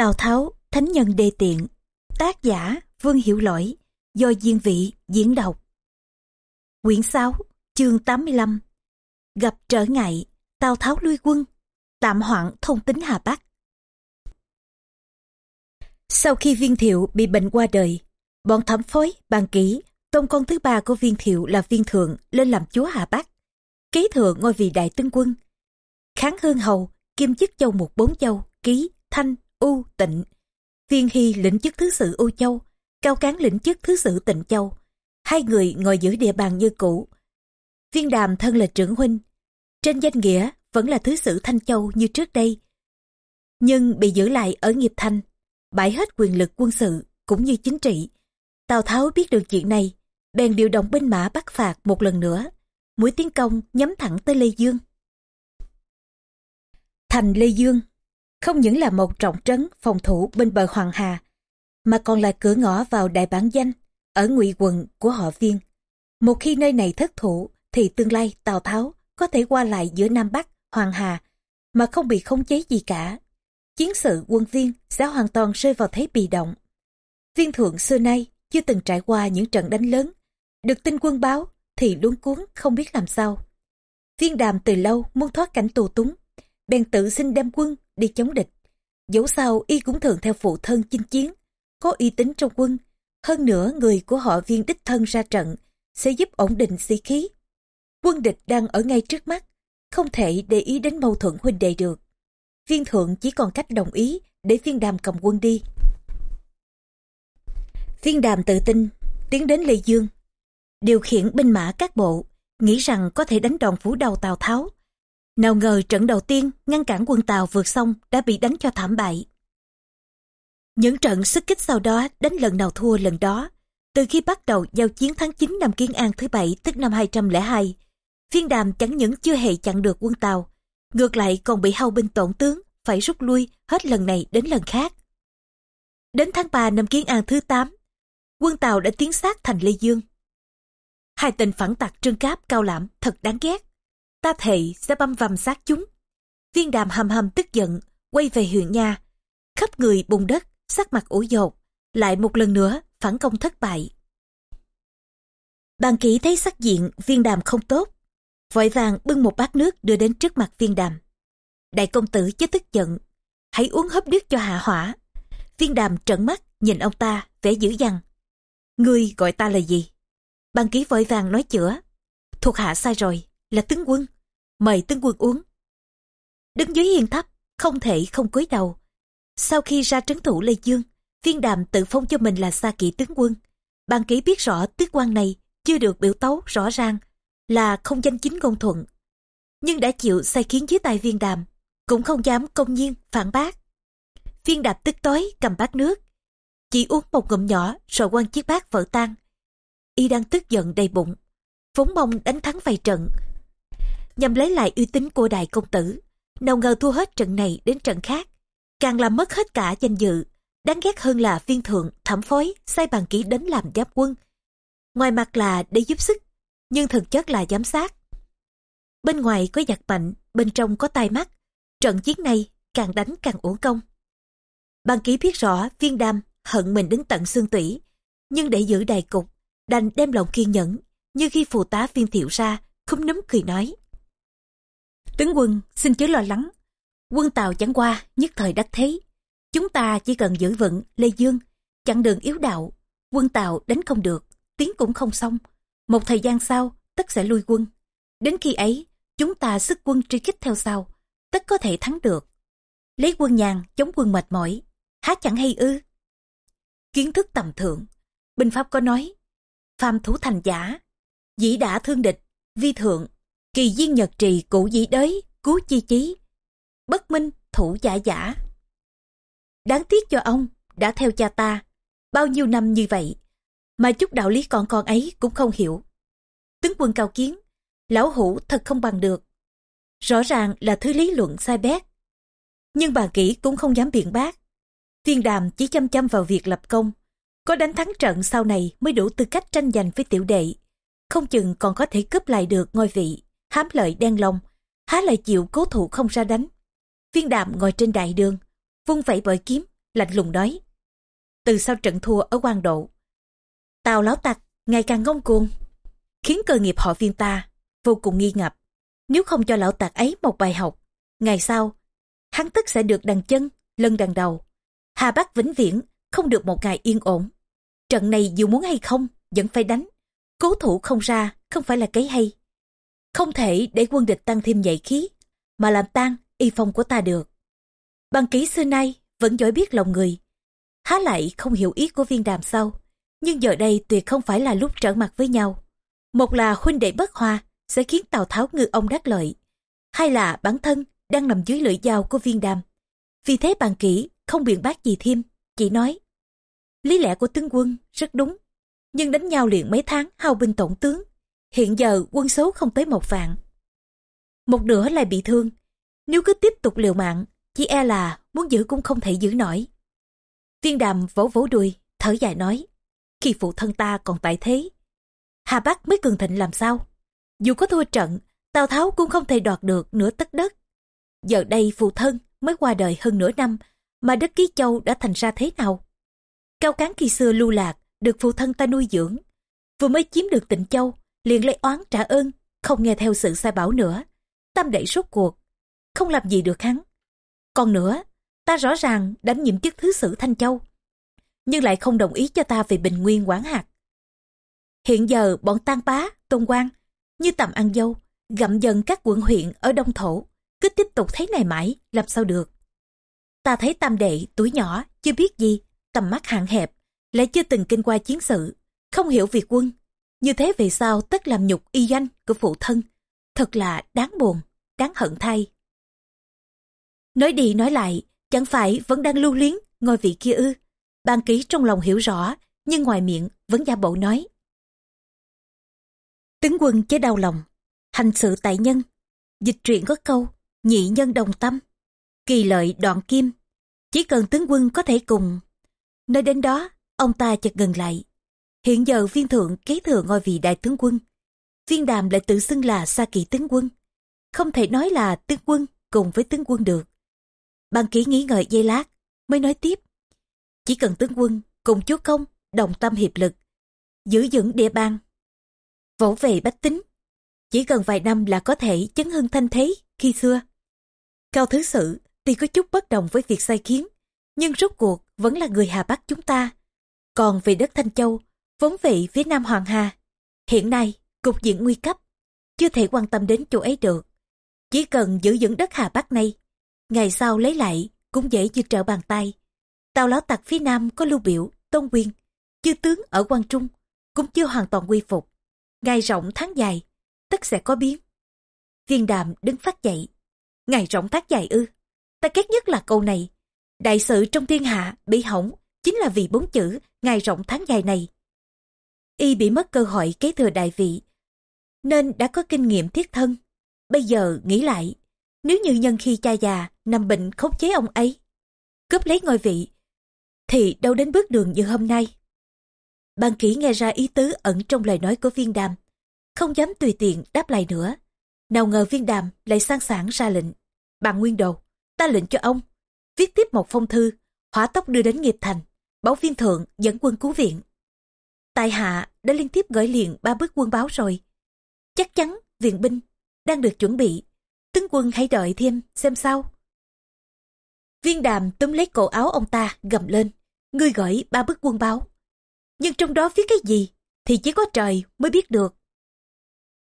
Tào Tháo, Thánh Nhân Đê Tiện, tác giả Vương Hiểu Lỗi, do Diên Vị diễn đọc. Quyển 6, chương 85 Gặp trở ngại, Tào Tháo lui quân, tạm hoãn thông tính Hà Bắc. Sau khi viên thiệu bị bệnh qua đời, bọn thẩm phối, bàn kỹ, Tông con thứ ba của viên thiệu là viên thượng lên làm chúa Hà Bắc. Kế thừa ngôi vị đại tướng quân. Kháng hương hầu, kiêm chức châu một bốn châu, ký, thanh, U Tịnh. Viên Hy lĩnh chức thứ sự U Châu, Cao Cán lĩnh chức thứ sự Tịnh Châu. Hai người ngồi giữ địa bàn như cũ. Viên Đàm thân là trưởng huynh. Trên danh nghĩa vẫn là thứ sự Thanh Châu như trước đây. Nhưng bị giữ lại ở nghiệp thanh, bãi hết quyền lực quân sự cũng như chính trị. Tào Tháo biết được chuyện này, bèn điều động binh mã bắt phạt một lần nữa. Mũi tiến công nhắm thẳng tới Lê Dương. Thành Lê Dương không những là một trọng trấn phòng thủ bên bờ Hoàng Hà, mà còn là cửa ngõ vào đại bản danh ở ngụy quận của họ viên. Một khi nơi này thất thủ, thì tương lai Tào Tháo có thể qua lại giữa Nam Bắc, Hoàng Hà, mà không bị khống chế gì cả. Chiến sự quân viên sẽ hoàn toàn rơi vào thế bị động. Viên thượng xưa nay chưa từng trải qua những trận đánh lớn, được tin quân báo thì luống cuốn không biết làm sao. Viên đàm từ lâu muốn thoát cảnh tù túng, bèn tự xin đem quân đi chống địch. Dẫu sao y cũng thường theo phụ thân chinh chiến, có uy tín trong quân. Hơn nữa người của họ viên đích thân ra trận sẽ giúp ổn định sĩ khí. Quân địch đang ở ngay trước mắt, không thể để ý đến mâu thuẫn huynh đệ được. Viên thượng chỉ còn cách đồng ý để viên đàm cầm quân đi. Viên đàm tự tin, tiến đến Lê Dương. Điều khiển binh mã các bộ, nghĩ rằng có thể đánh đòn phủ đầu Tào Tháo, nào ngờ trận đầu tiên ngăn cản quân Tàu vượt sông đã bị đánh cho thảm bại. Những trận sức kích sau đó đánh lần nào thua lần đó. Từ khi bắt đầu giao chiến tháng 9 năm Kiến An thứ bảy tức năm 202, phiên đàm chẳng những chưa hề chặn được quân Tàu, ngược lại còn bị hao binh tổn tướng, phải rút lui hết lần này đến lần khác. Đến tháng 3 năm Kiến An thứ 8, quân Tàu đã tiến sát thành Lê Dương. Hai tên phản tặc trương cáp cao lãm thật đáng ghét ta thệ sẽ băm vằm sát chúng. Viên đàm hầm hầm tức giận, quay về huyện nha. Khắp người bùn đất, sắc mặt ủ dột, lại một lần nữa phản công thất bại. Bàn kỹ thấy sắc diện viên đàm không tốt, vội vàng bưng một bát nước đưa đến trước mặt viên đàm. Đại công tử chứ tức giận, hãy uống hấp nước cho hạ hỏa. Viên đàm trợn mắt nhìn ông ta, vẻ dữ dằn. Ngươi gọi ta là gì? Bàn ký vội vàng nói chữa. Thuộc hạ sai rồi, là tướng quân. Mời tướng quân uống. Đứng dưới hiên thấp không thể không cúi đầu. Sau khi ra trấn thủ lê dương, viên đàm tự phong cho mình là xa kỵ tướng quân. Ban kỹ biết rõ tước quan này chưa được biểu tấu rõ ràng, là không danh chính ngôn thuận. Nhưng đã chịu sai khiến dưới tay viên đàm, cũng không dám công nhiên phản bác. Viên đàm tức tối cầm bát nước, chỉ uống một ngụm nhỏ rồi quan chiếc bát vỡ tan. Y đang tức giận đầy bụng, vốn mong đánh thắng vài trận nhằm lấy lại uy tín của đại công tử. Nào ngờ thua hết trận này đến trận khác, càng làm mất hết cả danh dự. Đáng ghét hơn là viên thượng, thẩm phối, sai bàn kỹ đến làm giáp quân. Ngoài mặt là để giúp sức, nhưng thực chất là giám sát. Bên ngoài có giặc mạnh, bên trong có tai mắt. Trận chiến này càng đánh càng uổng công. Bàn kỹ biết rõ viên đam hận mình đến tận xương tủy, nhưng để giữ đại cục, đành đem lòng kiên nhẫn, như khi phù tá viên thiệu ra, khúm núm cười nói. Tướng quân, xin chớ lo lắng. Quân Tàu chẳng qua, nhất thời đắc thế. Chúng ta chỉ cần giữ vững Lê Dương, chặn đường yếu đạo. Quân Tàu đánh không được, tiến cũng không xong. Một thời gian sau, tất sẽ lui quân. Đến khi ấy, chúng ta sức quân truy kích theo sau, tất có thể thắng được. Lấy quân nhàn chống quân mệt mỏi, há chẳng hay ư. Kiến thức tầm thượng, binh pháp có nói, phàm thủ thành giả, dĩ đã thương địch, vi thượng kỳ duyên nhật trì cụ dĩ đới cứu chi chí. Bất minh, thủ giả giả. Đáng tiếc cho ông, đã theo cha ta. Bao nhiêu năm như vậy, mà chút đạo lý còn con ấy cũng không hiểu. Tướng quân cao kiến, lão hủ thật không bằng được. Rõ ràng là thứ lý luận sai bét. Nhưng bà kỹ cũng không dám biện bác. Thiên đàm chỉ chăm chăm vào việc lập công. Có đánh thắng trận sau này mới đủ tư cách tranh giành với tiểu đệ. Không chừng còn có thể cướp lại được ngôi vị hám lợi đen lòng, há lại chịu cố thủ không ra đánh. Viên đạm ngồi trên đại đường, vung vẩy bội kiếm, lạnh lùng nói. Từ sau trận thua ở quan độ, Tào lão tặc ngày càng ngông cuồng, khiến cơ nghiệp họ viên ta vô cùng nghi ngập. Nếu không cho lão tặc ấy một bài học, ngày sau, hắn tức sẽ được đằng chân, lân đằng đầu. Hà Bắc vĩnh viễn không được một ngày yên ổn. Trận này dù muốn hay không, vẫn phải đánh. Cố thủ không ra, không phải là cái hay. Không thể để quân địch tăng thêm dậy khí, mà làm tan y phong của ta được. Bằng kỹ xưa nay vẫn giỏi biết lòng người. Há lại không hiểu ý của viên đàm sau. Nhưng giờ đây tuyệt không phải là lúc trở mặt với nhau. Một là huynh đệ bất hòa sẽ khiến Tào Tháo ngư ông đắc lợi. Hai là bản thân đang nằm dưới lưỡi dao của viên đàm. Vì thế bàn kỹ không biện bác gì thêm, chỉ nói. Lý lẽ của tướng quân rất đúng, nhưng đánh nhau liền mấy tháng hao binh tổng tướng. Hiện giờ quân số không tới một vạn. Một nửa lại bị thương, nếu cứ tiếp tục liều mạng, chỉ e là muốn giữ cũng không thể giữ nổi. Viên đàm vỗ vỗ đuôi, thở dài nói, khi phụ thân ta còn tại thế, Hà Bắc mới cường thịnh làm sao? Dù có thua trận, Tào Tháo cũng không thể đoạt được nửa tất đất. Giờ đây phụ thân mới qua đời hơn nửa năm, mà đất Ký Châu đã thành ra thế nào? Cao Cán khi xưa lưu lạc, được phụ thân ta nuôi dưỡng. Vừa mới chiếm được tịnh Châu, liền lấy oán trả ơn, không nghe theo sự sai bảo nữa. Tam đệ rốt cuộc, không làm gì được hắn. Còn nữa, ta rõ ràng đảm nhiệm chức thứ sử Thanh Châu, nhưng lại không đồng ý cho ta về Bình Nguyên quản hạt. Hiện giờ bọn tan bá, tôn quan, như tầm ăn dâu, gặm dần các quận huyện ở Đông Thổ, cứ tiếp tục thế này mãi, làm sao được. Ta thấy tam đệ, tuổi nhỏ, chưa biết gì, tầm mắt hạn hẹp, lại chưa từng kinh qua chiến sự, không hiểu việc quân. Như thế về sau tất làm nhục y danh của phụ thân. Thật là đáng buồn, đáng hận thay. Nói đi nói lại, chẳng phải vẫn đang lưu luyến ngôi vị kia ư. Ban ký trong lòng hiểu rõ, nhưng ngoài miệng vẫn giả bộ nói. Tướng quân chế đau lòng, hành sự tại nhân, dịch truyện có câu, nhị nhân đồng tâm, kỳ lợi đoạn kim. Chỉ cần tướng quân có thể cùng. Nơi đến đó, ông ta chợt ngừng lại. Hiện giờ viên thượng kế thừa ngôi vị đại tướng quân. Viên đàm lại tự xưng là xa kỳ tướng quân. Không thể nói là tướng quân cùng với tướng quân được. Bàn ký nghĩ ngợi giây lát, mới nói tiếp. Chỉ cần tướng quân cùng chúa công đồng tâm hiệp lực, giữ vững địa bàn, vỗ về bách tính. Chỉ cần vài năm là có thể chấn hưng thanh thế khi xưa. Cao Thứ Sự tuy có chút bất đồng với việc sai khiến, nhưng rốt cuộc vẫn là người Hà Bắc chúng ta. Còn về đất Thanh Châu, vốn vị phía Nam Hoàng Hà, hiện nay cục diện nguy cấp, chưa thể quan tâm đến chỗ ấy được. Chỉ cần giữ vững đất Hà Bắc này, ngày sau lấy lại cũng dễ như trở bàn tay. Tàu lão tặc phía Nam có lưu biểu, tôn quyên, chư tướng ở quan Trung cũng chưa hoàn toàn quy phục. Ngày rộng tháng dài, tất sẽ có biến. Viên đàm đứng phát dậy. Ngày rộng tháng dài ư. Ta ghét nhất là câu này. Đại sự trong thiên hạ bị hỏng chính là vì bốn chữ ngày rộng tháng dài này. Y bị mất cơ hội kế thừa đại vị, nên đã có kinh nghiệm thiết thân. Bây giờ nghĩ lại, nếu như nhân khi cha già nằm bệnh khống chế ông ấy, cướp lấy ngôi vị, thì đâu đến bước đường như hôm nay. Ban kỹ nghe ra ý tứ ẩn trong lời nói của viên đàm, không dám tùy tiện đáp lại nữa. Nào ngờ viên đàm lại sang sảng ra lệnh. Bạn Nguyên Đồ, ta lệnh cho ông, viết tiếp một phong thư, hỏa tốc đưa đến nghiệp thành, báo viên thượng dẫn quân cứu viện. Tại hạ đã liên tiếp gửi liền ba bức quân báo rồi. Chắc chắn viện binh đang được chuẩn bị. Tướng quân hãy đợi thêm xem sao. Viên đàm túm lấy cổ áo ông ta gầm lên. Ngươi gửi ba bức quân báo. Nhưng trong đó viết cái gì thì chỉ có trời mới biết được.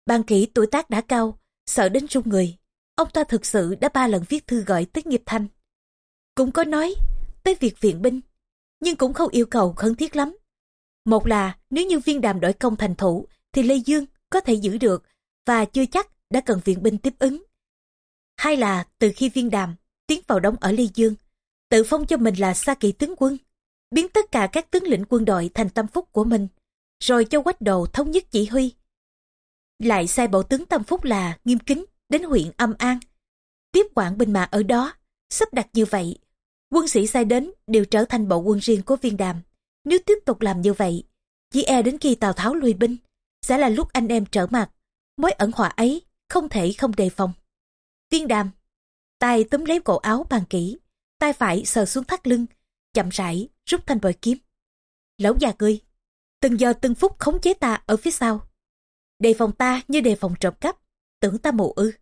Ban kỹ tuổi tác đã cao, sợ đến run người. Ông ta thực sự đã ba lần viết thư gọi tới nghiệp thanh. Cũng có nói tới việc viện binh, nhưng cũng không yêu cầu khẩn thiết lắm. Một là nếu như viên đàm đổi công thành thủ thì Lê Dương có thể giữ được và chưa chắc đã cần viện binh tiếp ứng. Hai là từ khi viên đàm tiến vào đóng ở Lê Dương, tự phong cho mình là xa kỵ tướng quân, biến tất cả các tướng lĩnh quân đội thành tâm phúc của mình, rồi cho quách đồ thống nhất chỉ huy. Lại sai bộ tướng tâm phúc là nghiêm kính đến huyện Âm An, tiếp quản binh mã ở đó, sắp đặt như vậy. Quân sĩ sai đến đều trở thành bộ quân riêng của viên đàm. Nếu tiếp tục làm như vậy, chỉ e đến khi Tào Tháo lui binh, sẽ là lúc anh em trở mặt. Mối ẩn họa ấy không thể không đề phòng. Viên đàm tay túm lấy cổ áo bàn kỹ, tay phải sờ xuống thắt lưng, chậm rãi rút thanh bội kiếm. Lão già ngươi, từng giờ từng phút khống chế ta ở phía sau. Đề phòng ta như đề phòng trộm cắp, tưởng ta mù ư.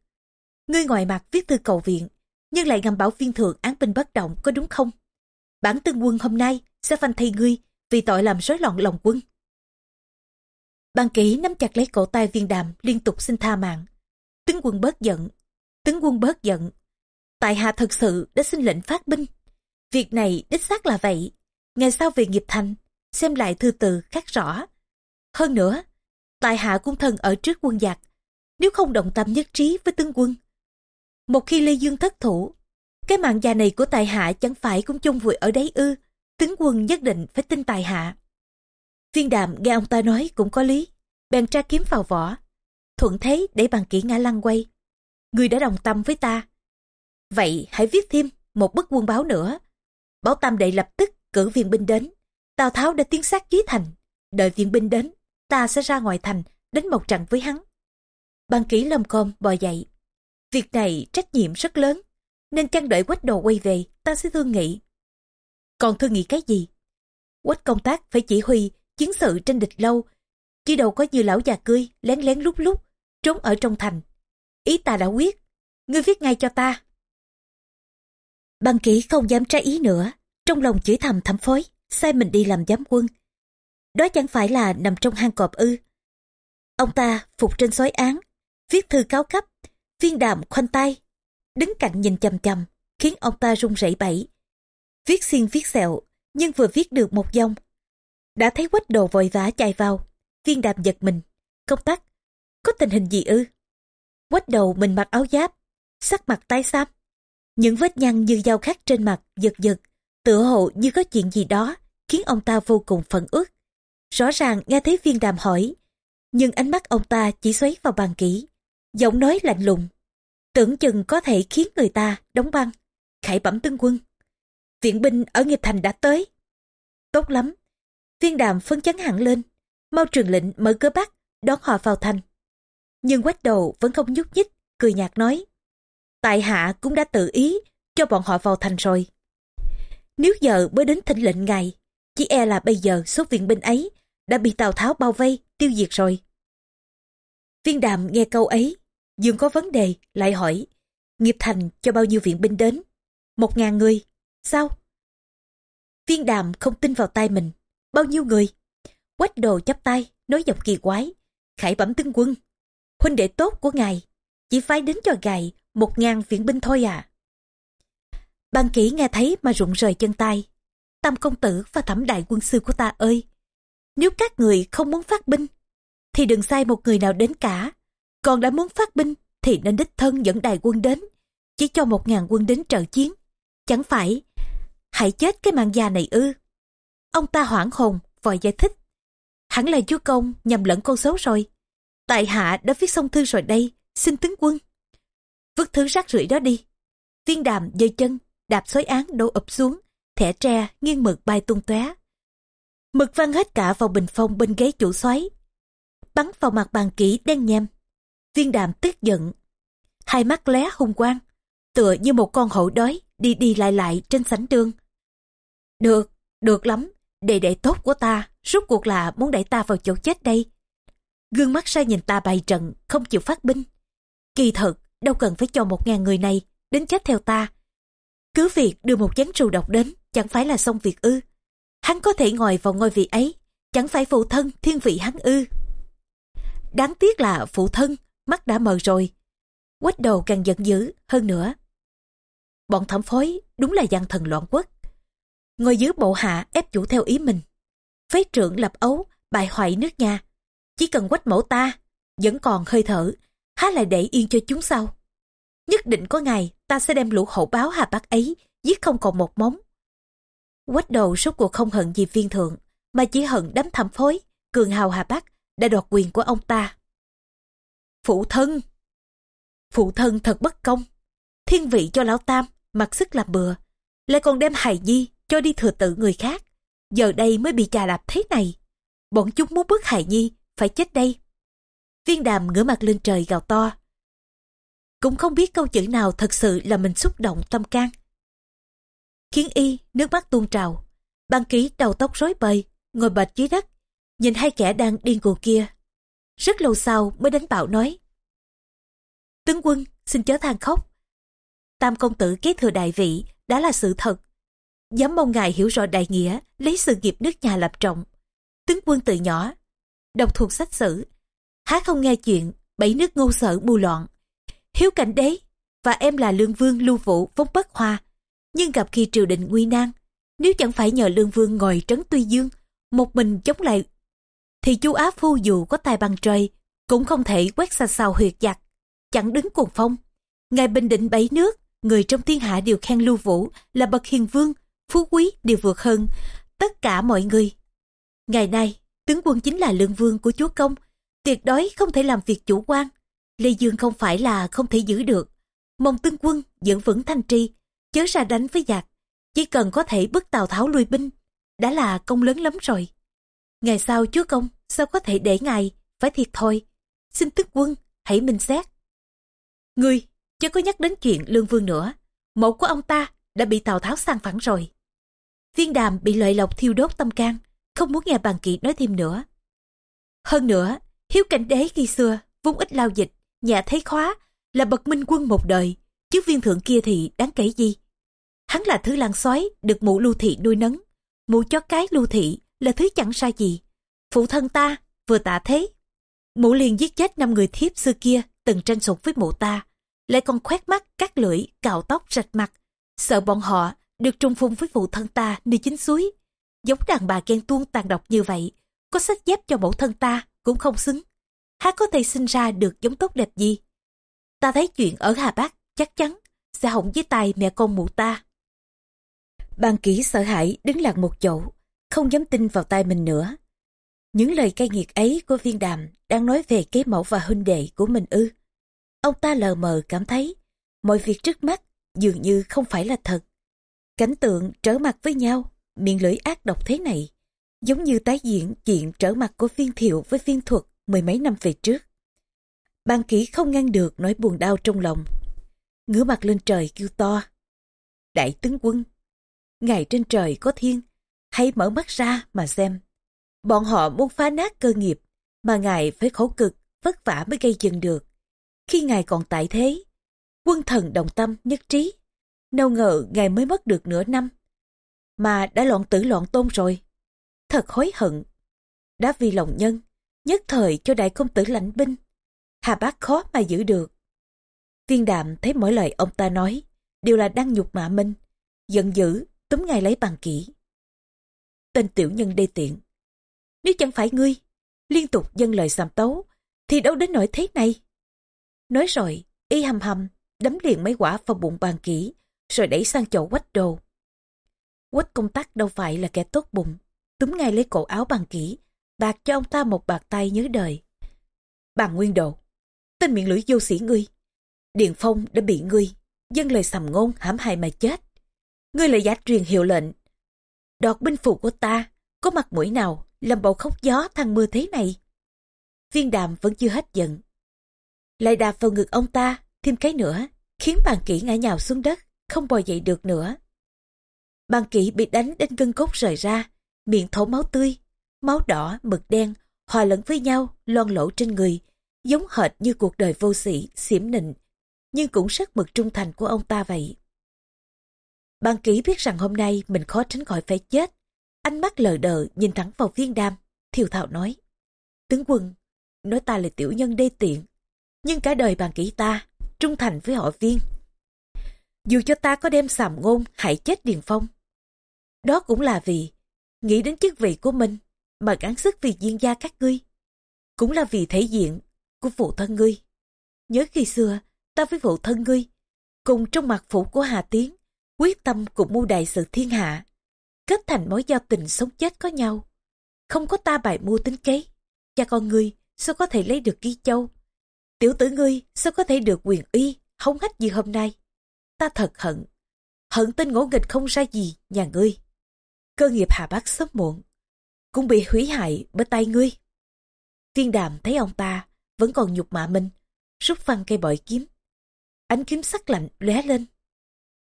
Ngươi ngoài mặt viết thư cầu viện, nhưng lại ngầm bảo viên thượng án binh bất động có đúng không? Bản tương quân hôm nay sẽ phanh thay ngươi vì tội làm rối loạn lòng quân. Ban kỹ nắm chặt lấy cổ tay viên đàm liên tục xin tha mạng. Tướng quân bớt giận. Tướng quân bớt giận. Tại hạ thật sự đã xin lệnh phát binh. Việc này đích xác là vậy. Ngày sau về nghiệp thành, xem lại thư từ khác rõ. Hơn nữa, tại hạ cũng thân ở trước quân giặc. Nếu không động tâm nhất trí với tướng quân. Một khi Lê Dương thất thủ, cái mạng già này của tài hạ chẳng phải cũng chung vùi ở đấy ư. Tướng quân nhất định phải tin tài hạ. Viên đàm nghe ông ta nói cũng có lý. Bèn tra kiếm vào vỏ. Thuận thế để bằng kỹ ngã lăng quay. Người đã đồng tâm với ta. Vậy hãy viết thêm một bức quân báo nữa. Bảo Tam Đệ lập tức cử viện binh đến. Tào Tháo đã tiến sát dưới thành. Đợi viện binh đến, ta sẽ ra ngoài thành, đánh một trận với hắn. Bàn kỹ lầm com bò dậy. Việc này trách nhiệm rất lớn, nên chăng đợi quách đồ quay về, ta sẽ thương nghị. Còn thương nghị cái gì? Quách công tác phải chỉ huy chiến sự trên địch lâu, chứ đâu có như lão già cười lén lén lúc lúc, trốn ở trong thành. Ý ta đã quyết, ngươi viết ngay cho ta. bằng kỹ không dám trái ý nữa, trong lòng chửi thầm thẩm phối, sai mình đi làm giám quân. Đó chẳng phải là nằm trong hang cọp ư. Ông ta phục trên sói án, viết thư cáo cấp, viên đàm khoanh tay, đứng cạnh nhìn chầm chầm, khiến ông ta run rẩy bẩy. Viết xiên viết sẹo, nhưng vừa viết được một dòng. Đã thấy quách đồ vội vã chạy vào, viên đàm giật mình. Công tắc, có tình hình gì ư? Quách đầu mình mặc áo giáp, sắc mặt tái xám. Những vết nhăn như dao khắc trên mặt giật giật, tựa hồ như có chuyện gì đó, khiến ông ta vô cùng phẫn ức. Rõ ràng nghe thấy viên đàm hỏi, nhưng ánh mắt ông ta chỉ xoáy vào bàn kỹ, giọng nói lạnh lùng. Tưởng chừng có thể khiến người ta đóng băng. Khải bẩm tướng quân. Viện binh ở nghiệp thành đã tới. Tốt lắm. Viên đàm phấn chấn hẳn lên. Mau trường lệnh mở cửa bắc, đón họ vào thành. Nhưng quách đầu vẫn không nhúc nhích, cười nhạt nói. Tại hạ cũng đã tự ý cho bọn họ vào thành rồi. Nếu giờ mới đến thỉnh lệnh ngài, chỉ e là bây giờ số viện binh ấy đã bị Tào Tháo bao vây, tiêu diệt rồi. Viên đàm nghe câu ấy, dường có vấn đề, lại hỏi, nghiệp thành cho bao nhiêu viện binh đến? Một ngàn người. Sao? Viên đàm không tin vào tay mình. Bao nhiêu người? Quách đồ chắp tay, nói giọng kỳ quái. Khải bẩm tướng quân. Huynh đệ tốt của ngài. Chỉ phái đến cho ngài một ngàn viện binh thôi à. Ban kỹ nghe thấy mà rụng rời chân tay. Tam công tử và thẩm đại quân sư của ta ơi! Nếu các người không muốn phát binh, thì đừng sai một người nào đến cả. Còn đã muốn phát binh, thì nên đích thân dẫn đại quân đến. Chỉ cho một ngàn quân đến trợ chiến. Chẳng phải, hãy chết cái mạng già này ư. Ông ta hoảng hồn, vội giải thích. Hẳn là chúa công nhầm lẫn con xấu rồi. Tại hạ đã viết xong thư rồi đây, xin tướng quân. Vứt thứ rác rưởi đó đi. Viên đàm giơ chân, đạp xói án đổ ập xuống, thẻ tre nghiêng mực bay tung tóe. Mực văng hết cả vào bình phong bên ghế chủ xoáy. Bắn vào mặt bàn kỹ đen nhem. Viên đàm tức giận. Hai mắt lé hung quang, tựa như một con hổ đói đi đi lại lại trên sảnh đường. Được, được lắm, đệ đệ tốt của ta, rút cuộc là muốn đẩy ta vào chỗ chết đây. Gương mắt sai nhìn ta bày trận, không chịu phát binh. Kỳ thật, đâu cần phải cho một ngàn người này đến chết theo ta. Cứ việc đưa một chén rượu độc đến, chẳng phải là xong việc ư. Hắn có thể ngồi vào ngôi vị ấy, chẳng phải phụ thân thiên vị hắn ư. Đáng tiếc là phụ thân, mắt đã mờ rồi. Quách đầu càng giận dữ hơn nữa. Bọn thẩm phối đúng là gian thần loạn quốc. Ngồi dưới bộ hạ ép chủ theo ý mình. Phế trưởng lập ấu, bại hoại nước nhà. Chỉ cần quách mẫu ta, vẫn còn hơi thở, há lại để yên cho chúng sau Nhất định có ngày ta sẽ đem lũ hậu báo Hà Bắc ấy, giết không còn một móng. Quách đầu suốt cuộc không hận gì viên thượng, mà chỉ hận đám thẩm phối, cường hào Hà Bắc đã đoạt quyền của ông ta. Phụ thân! Phụ thân thật bất công. Thiên vị cho lão tam, mặc sức làm bừa, lại còn đem hài nhi cho đi thừa tự người khác. Giờ đây mới bị trà đạp thế này. Bọn chúng muốn bức hài nhi, phải chết đây. Viên đàm ngửa mặt lên trời gào to. Cũng không biết câu chữ nào thật sự là mình xúc động tâm can. khiến y nước mắt tuôn trào. Ban ký đầu tóc rối bời, ngồi bệt dưới đất, nhìn hai kẻ đang điên cuồng kia. Rất lâu sau mới đánh bạo nói. Tướng quân, xin chớ than khóc. Tam công tử kế thừa đại vị đã là sự thật. Dám mong ngài hiểu rõ đại nghĩa, lấy sự nghiệp nước nhà lập trọng. Tướng quân từ nhỏ, đọc thuộc sách sử, há không nghe chuyện bảy nước ngô sở mù loạn. Hiếu cảnh đế và em là lương vương lưu vũ vốn bất hòa, nhưng gặp khi triều đình nguy nan, nếu chẳng phải nhờ lương vương ngồi trấn tuy dương, một mình chống lại, thì chu Á Phu dù có tài bằng trời, cũng không thể quét xa xào huyệt giặc, chẳng đứng cuồng phong. Ngài bình định bảy nước, người trong thiên hạ đều khen lưu vũ là bậc hiền vương, phú quý đều vượt hơn tất cả mọi người. Ngày nay, tướng quân chính là lương vương của chúa công, tuyệt đối không thể làm việc chủ quan. Lê Dương không phải là không thể giữ được. Mong tướng quân giữ vững thanh tri, chớ ra đánh với giặc. Chỉ cần có thể bức Tào Tháo lui binh, đã là công lớn lắm rồi. Ngày sau chúa công, sao có thể để ngài, phải thiệt thôi. Xin tướng quân, hãy minh xét. Ngươi, chớ có nhắc đến chuyện lương vương nữa. Mẫu của ông ta đã bị Tào Tháo sang phẳng rồi. Viên đàm bị lợi lộc thiêu đốt tâm can, không muốn nghe bàn kỵ nói thêm nữa. Hơn nữa, hiếu cảnh đế khi xưa, vốn ít lao dịch, nhà thấy khóa, là bậc minh quân một đời, chứ viên thượng kia thì đáng kể gì. Hắn là thứ lan sói, được mụ lưu thị nuôi nấng. Mụ chó cái lưu thị là thứ chẳng sai gì. Phụ thân ta, vừa tạ thế. Mụ liền giết chết năm người thiếp xưa kia, từng tranh sủng với mụ ta. Lại còn khoét mắt, cắt lưỡi, cạo tóc, rạch mặt. Sợ bọn họ được trung phung với phụ thân ta nơi chính suối. Giống đàn bà ghen tuông tàn độc như vậy, có sách dép cho mẫu thân ta cũng không xứng. há có thể sinh ra được giống tốt đẹp gì? Ta thấy chuyện ở Hà Bắc chắc chắn sẽ hỏng với tay mẹ con mụ ta. Ban kỹ sợ hãi đứng lặng một chỗ, không dám tin vào tay mình nữa. Những lời cay nghiệt ấy của viên đàm đang nói về kế mẫu và huynh đệ của mình ư. Ông ta lờ mờ cảm thấy mọi việc trước mắt dường như không phải là thật. Cảnh tượng trở mặt với nhau, miệng lưỡi ác độc thế này, giống như tái diễn chuyện trở mặt của viên thiệu với viên thuật mười mấy năm về trước. Ban kỹ không ngăn được nỗi buồn đau trong lòng. Ngửa mặt lên trời kêu to. Đại tướng quân, ngày trên trời có thiên, hãy mở mắt ra mà xem. Bọn họ muốn phá nát cơ nghiệp, mà ngài phải khổ cực, vất vả mới gây dừng được. Khi ngài còn tại thế, quân thần đồng tâm nhất trí, nâu ngờ ngài mới mất được nửa năm, mà đã loạn tử loạn tôn rồi. Thật hối hận, đã vì lòng nhân, nhất thời cho đại công tử lãnh binh, Hà Bác khó mà giữ được. Viên đạm thấy mỗi lời ông ta nói đều là đang nhục mạ minh, giận dữ túm ngài lấy bằng kỹ. Tên tiểu nhân đê tiện. Nếu chẳng phải ngươi, liên tục dâng lời xàm tấu, thì đâu đến nỗi thế này. Nói rồi, y hầm hầm, đấm liền mấy quả vào bụng bàn kỹ, rồi đẩy sang chỗ quách đồ. Quách công tắc đâu phải là kẻ tốt bụng, túm ngay lấy cổ áo bàn kỹ, bạc cho ông ta một bạc tay nhớ đời. Bàn nguyên độ, tên miệng lưỡi vô sĩ ngươi. Điền Phong đã bị ngươi, dân lời sầm ngôn hãm hại mà chết. Ngươi là giả truyền hiệu lệnh. Đọt binh phụ của ta, có mặt mũi nào làm bầu khóc gió thăng mưa thế này. Viên đàm vẫn chưa hết giận. Lại đạp vào ngực ông ta, thêm cái nữa, khiến bàn kỹ ngã nhào xuống đất, không bò dậy được nữa. Bàn kỹ bị đánh đến gân cốt rời ra, miệng thổ máu tươi, máu đỏ, mực đen, hòa lẫn với nhau, loan lỗ trên người, giống hệt như cuộc đời vô sĩ, xiểm nịnh, nhưng cũng rất mực trung thành của ông ta vậy. bàn kỹ biết rằng hôm nay mình khó tránh khỏi phải chết. Ánh mắt lờ đờ nhìn thẳng vào viên đam, thiều thạo nói. Tướng quân, nói ta là tiểu nhân đê tiện, nhưng cả đời bàn kỹ ta, trung thành với họ viên. Dù cho ta có đem sàm ngôn hại chết Điền Phong, đó cũng là vì nghĩ đến chức vị của mình mà gắng sức vì viên gia các ngươi. Cũng là vì thể diện của phụ thân ngươi. Nhớ khi xưa, ta với phụ thân ngươi, cùng trong mặt phủ của Hà Tiến, quyết tâm cùng mưu đại sự thiên hạ, kết thành mối giao tình sống chết có nhau. Không có ta bài mưu tính kế, cha con ngươi sao có thể lấy được ký châu. Tiểu tử ngươi sao có thể được quyền uy, hống hách như hôm nay. Ta thật hận, hận tên ngỗ nghịch không ra gì nhà ngươi. Cơ nghiệp Hà Bắc sớm muộn, cũng bị hủy hại bởi tay ngươi. tiên đàm thấy ông ta vẫn còn nhục mạ mình, rút phăng cây bội kiếm. Ánh kiếm sắc lạnh lóe lên.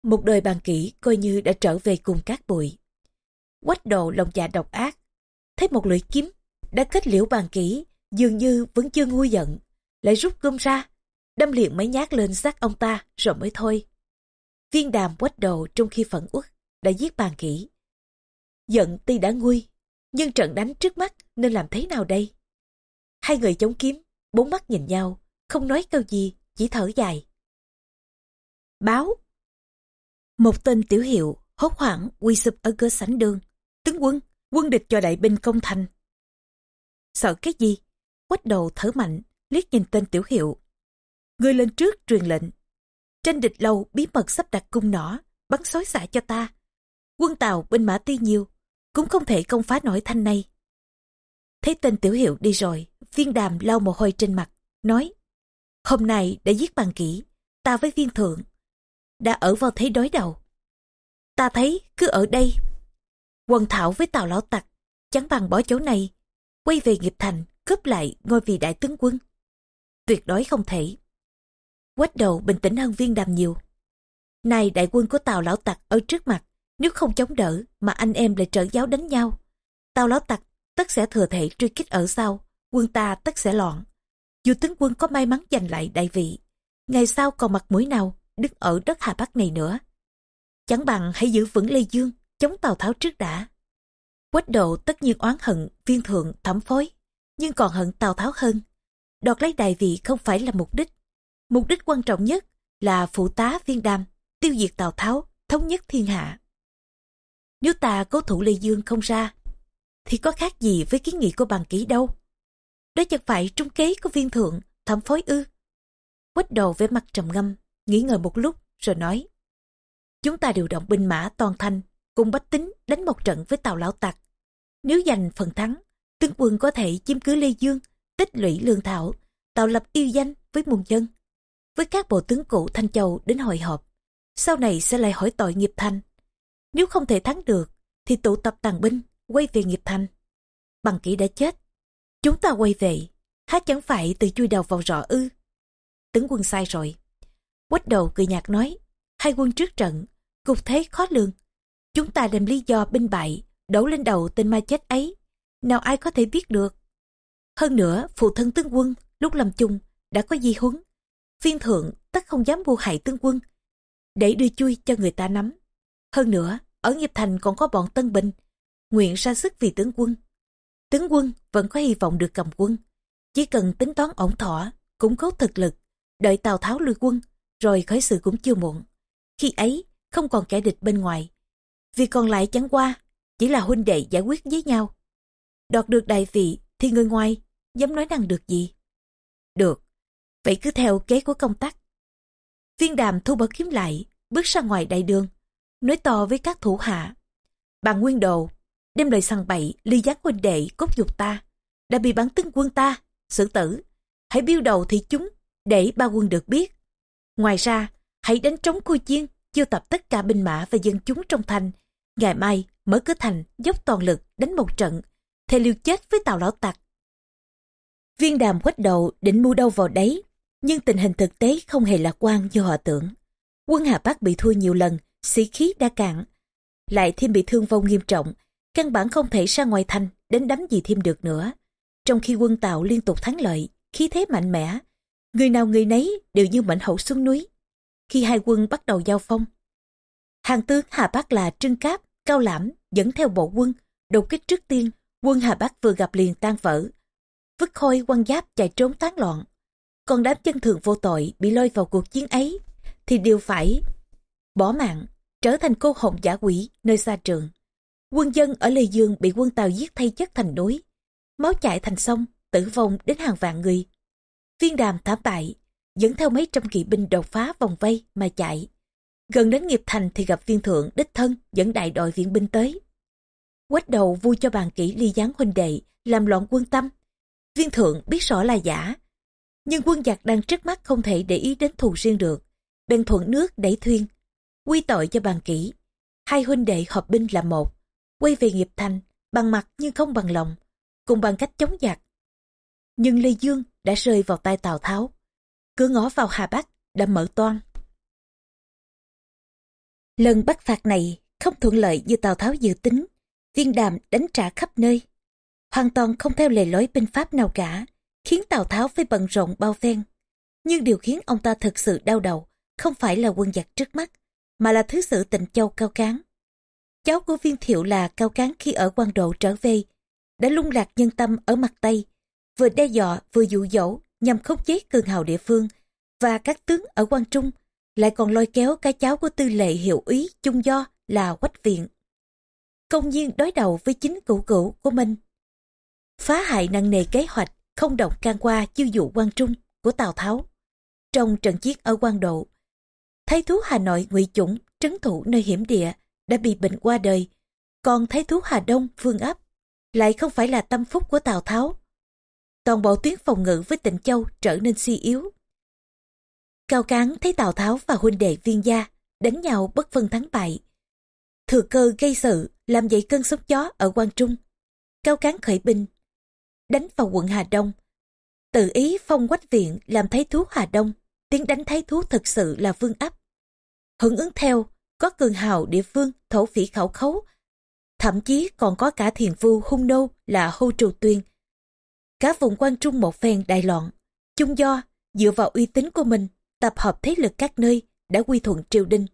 một đời bàn kỹ coi như đã trở về cùng cát bụi. Quách độ lòng dạ độc ác, thấy một lưỡi kiếm đã kết liễu bàn kỹ, dường như vẫn chưa nguôi giận, lại rút gươm ra, đâm liền mấy nhát lên xác ông ta rồi mới thôi. Viên đàm quách đầu trong khi phẫn uất đã giết bàn kỹ. Giận tuy đã nguôi, nhưng trận đánh trước mắt nên làm thế nào đây? Hai người chống kiếm, bốn mắt nhìn nhau, không nói câu gì, chỉ thở dài. Báo Một tên tiểu hiệu, hốt hoảng, quy sụp ở cửa sảnh đường. Tướng quân, quân địch cho đại binh công thành. Sợ cái gì? Quách đầu thở mạnh, liếc nhìn tên tiểu hiệu. Người lên trước truyền lệnh. Trên địch lâu bí mật sắp đặt cung nỏ, bắn xối xả cho ta. Quân Tàu binh mã tuy nhiều, cũng không thể công phá nổi thanh này. Thấy tên tiểu hiệu đi rồi, viên đàm lau mồ hôi trên mặt, nói Hôm nay đã giết bằng kỹ, ta với viên thượng, đã ở vào thế đối đầu. Ta thấy cứ ở đây, quần thảo với tàu lão tặc, chẳng bằng bỏ chỗ này, quay về nghiệp thành, cướp lại ngôi vị đại tướng quân. Tuyệt đối không thể. Quách đầu bình tĩnh hơn viên đàm nhiều. Này đại quân của tàu lão tặc ở trước mặt, nếu không chống đỡ mà anh em lại trở giáo đánh nhau, tàu lão tặc tất sẽ thừa thể truy kích ở sau, quân ta tất sẽ loạn. Dù tướng quân có may mắn giành lại đại vị, ngày sau còn mặt mũi nào đứng ở đất Hà Bắc này nữa. Chẳng bằng hãy giữ vững Lê Dương, chống Tào Tháo trước đã. Quách độ tất nhiên oán hận viên thượng thẩm phối, nhưng còn hận Tào Tháo hơn. Đoạt lấy đại vị không phải là mục đích. Mục đích quan trọng nhất là phụ tá viên đam, tiêu diệt Tào Tháo, thống nhất thiên hạ. Nếu ta cố thủ Lê Dương không ra, thì có khác gì với kiến nghị của bằng kỹ đâu. Đó chẳng phải trung kế của viên thượng, thẩm phối ư. Quách đầu với mặt trầm ngâm, nghĩ ngợi một lúc rồi nói. Chúng ta điều động binh mã toàn thanh, cùng bách tính đánh một trận với tàu lão tặc. Nếu giành phần thắng, tướng quân có thể chiếm cứ Lê Dương, tích lũy lương thảo, tạo lập yêu danh với muôn dân. Với các bộ tướng cũ Thanh Châu đến hội họp, sau này sẽ lại hỏi tội nghiệp thanh. Nếu không thể thắng được, thì tụ tập tàn binh, quay về nghiệp thanh. Bằng kỹ đã chết. Chúng ta quay về, há chẳng phải từ chui đầu vào rõ ư. Tướng quân sai rồi. Quách đầu cười nhạt nói, hai quân trước trận, cục thế khó lường. Chúng ta đem lý do binh bại, đổ lên đầu tên ma chết ấy. Nào ai có thể biết được. Hơn nữa, phụ thân tướng quân, lúc làm chung, đã có di huấn. Viên thượng tất không dám mưu hại tướng quân, để đưa chui cho người ta nắm. Hơn nữa, ở nghiệp thành còn có bọn tân binh, nguyện ra sức vì tướng quân. Tướng quân vẫn có hy vọng được cầm quân, chỉ cần tính toán ổn thỏa, củng cố thực lực, đợi Tào Tháo lui quân, rồi khởi sự cũng chưa muộn. Khi ấy, không còn kẻ địch bên ngoài. Vì còn lại chẳng qua, chỉ là huynh đệ giải quyết với nhau. Đoạt được đại vị thì người ngoài dám nói năng được gì. Được, vậy cứ theo kế của công tác. Viên đàm thu bớt kiếm lại, bước ra ngoài đại đường, nói to với các thủ hạ. bà nguyên đồ, đem lời sằng bậy, ly giác huynh đệ cốt dục ta, đã bị bắn tướng quân ta, xử tử. Hãy biêu đầu thị chúng, để ba quân được biết. Ngoài ra, hãy đánh trống khu chiên, chiêu tập tất cả binh mã và dân chúng trong thành. Ngày mai, mở cửa thành, dốc toàn lực, đánh một trận, thề liều chết với tàu lão tặc. Viên đàm quách đầu định mua đâu vào đấy, nhưng tình hình thực tế không hề lạc quan như họ tưởng. Quân Hà Bắc bị thua nhiều lần, sĩ khí đã cạn, lại thêm bị thương vong nghiêm trọng, căn bản không thể ra ngoài thành đến đấm gì thêm được nữa. Trong khi quân Tàu liên tục thắng lợi, khí thế mạnh mẽ, người nào người nấy đều như mệnh hậu xuống núi. Khi hai quân bắt đầu giao phong, hàng tướng Hà Bắc là Trưng Cáp, Cao Lãm dẫn theo bộ quân, đột kích trước tiên, quân Hà Bắc vừa gặp liền tan vỡ. Vứt khôi quan giáp chạy trốn tán loạn. Còn đám chân thường vô tội bị lôi vào cuộc chiến ấy, thì đều phải bỏ mạng, trở thành cô hồn giả quỷ nơi xa trường. Quân dân ở Lê Dương bị quân Tàu giết thay chất thành núi, máu chảy thành sông, tử vong đến hàng vạn người. Viên đàm thảm bại, dẫn theo mấy trăm kỵ binh đột phá vòng vây mà chạy. Gần đến nghiệp thành thì gặp viên thượng đích thân dẫn đại đội viện binh tới. Quách đầu vui cho bàn kỹ ly gián huynh đệ, làm loạn quân tâm. Viên thượng biết rõ là giả. Nhưng quân giặc đang trước mắt không thể để ý đến thù riêng được. Bèn thuận nước đẩy thuyên, quy tội cho bàn kỹ. Hai huynh đệ hợp binh là một, quay về nghiệp thành, bằng mặt nhưng không bằng lòng, cùng bằng cách chống giặc. Nhưng Lê Dương đã rơi vào tay Tào Tháo. Cửa ngõ vào Hà Bắc đã mở toan. Lần bắt phạt này không thuận lợi như Tào Tháo dự tính, viên đàm đánh trả khắp nơi. Hoàn toàn không theo lề lối binh pháp nào cả, khiến Tào Tháo phải bận rộn bao phen. Nhưng điều khiến ông ta thực sự đau đầu không phải là quân giặc trước mắt, mà là thứ sự tịnh châu cao cán. Cháu của viên thiệu là cao cán khi ở quan độ trở về, đã lung lạc nhân tâm ở mặt Tây, vừa đe dọa vừa dụ dỗ nhằm khống chế cường hào địa phương và các tướng ở quan trung lại còn lôi kéo cái cháu của tư lệ hiệu úy chung do là quách viện công nhiên đối đầu với chính cửu cửu của mình phá hại nặng nề kế hoạch không động can qua chiêu dụ quan trung của tào tháo. Trong trận chiến ở quan độ, thái thú hà nội ngụy chủng trấn thủ nơi hiểm địa đã bị bệnh qua đời. Còn thái thú hà đông phương ấp lại không phải là tâm phúc của tào tháo. Toàn bộ tuyến phòng ngự với tịnh châu trở nên suy yếu. Cao cán thấy tào tháo và huynh đệ viên gia đánh nhau bất phân thắng bại. Thừa cơ gây sự, làm dậy cơn sóng gió ở quan trung. Cao cán khởi binh đánh vào quận hà đông. Tự ý phong quách viện làm thái thú hà đông tiếng đánh thái thú thực sự là vương áp. Hưởng ứng theo, có cường hào địa phương thổ phỉ khảo khấu. Thậm chí còn có cả thiền vu hung nô là hô trù tuyên cả vùng quan trung một phen đại loạn, chung do dựa vào uy tín của mình, tập hợp thế lực các nơi đã quy thuận triều đình.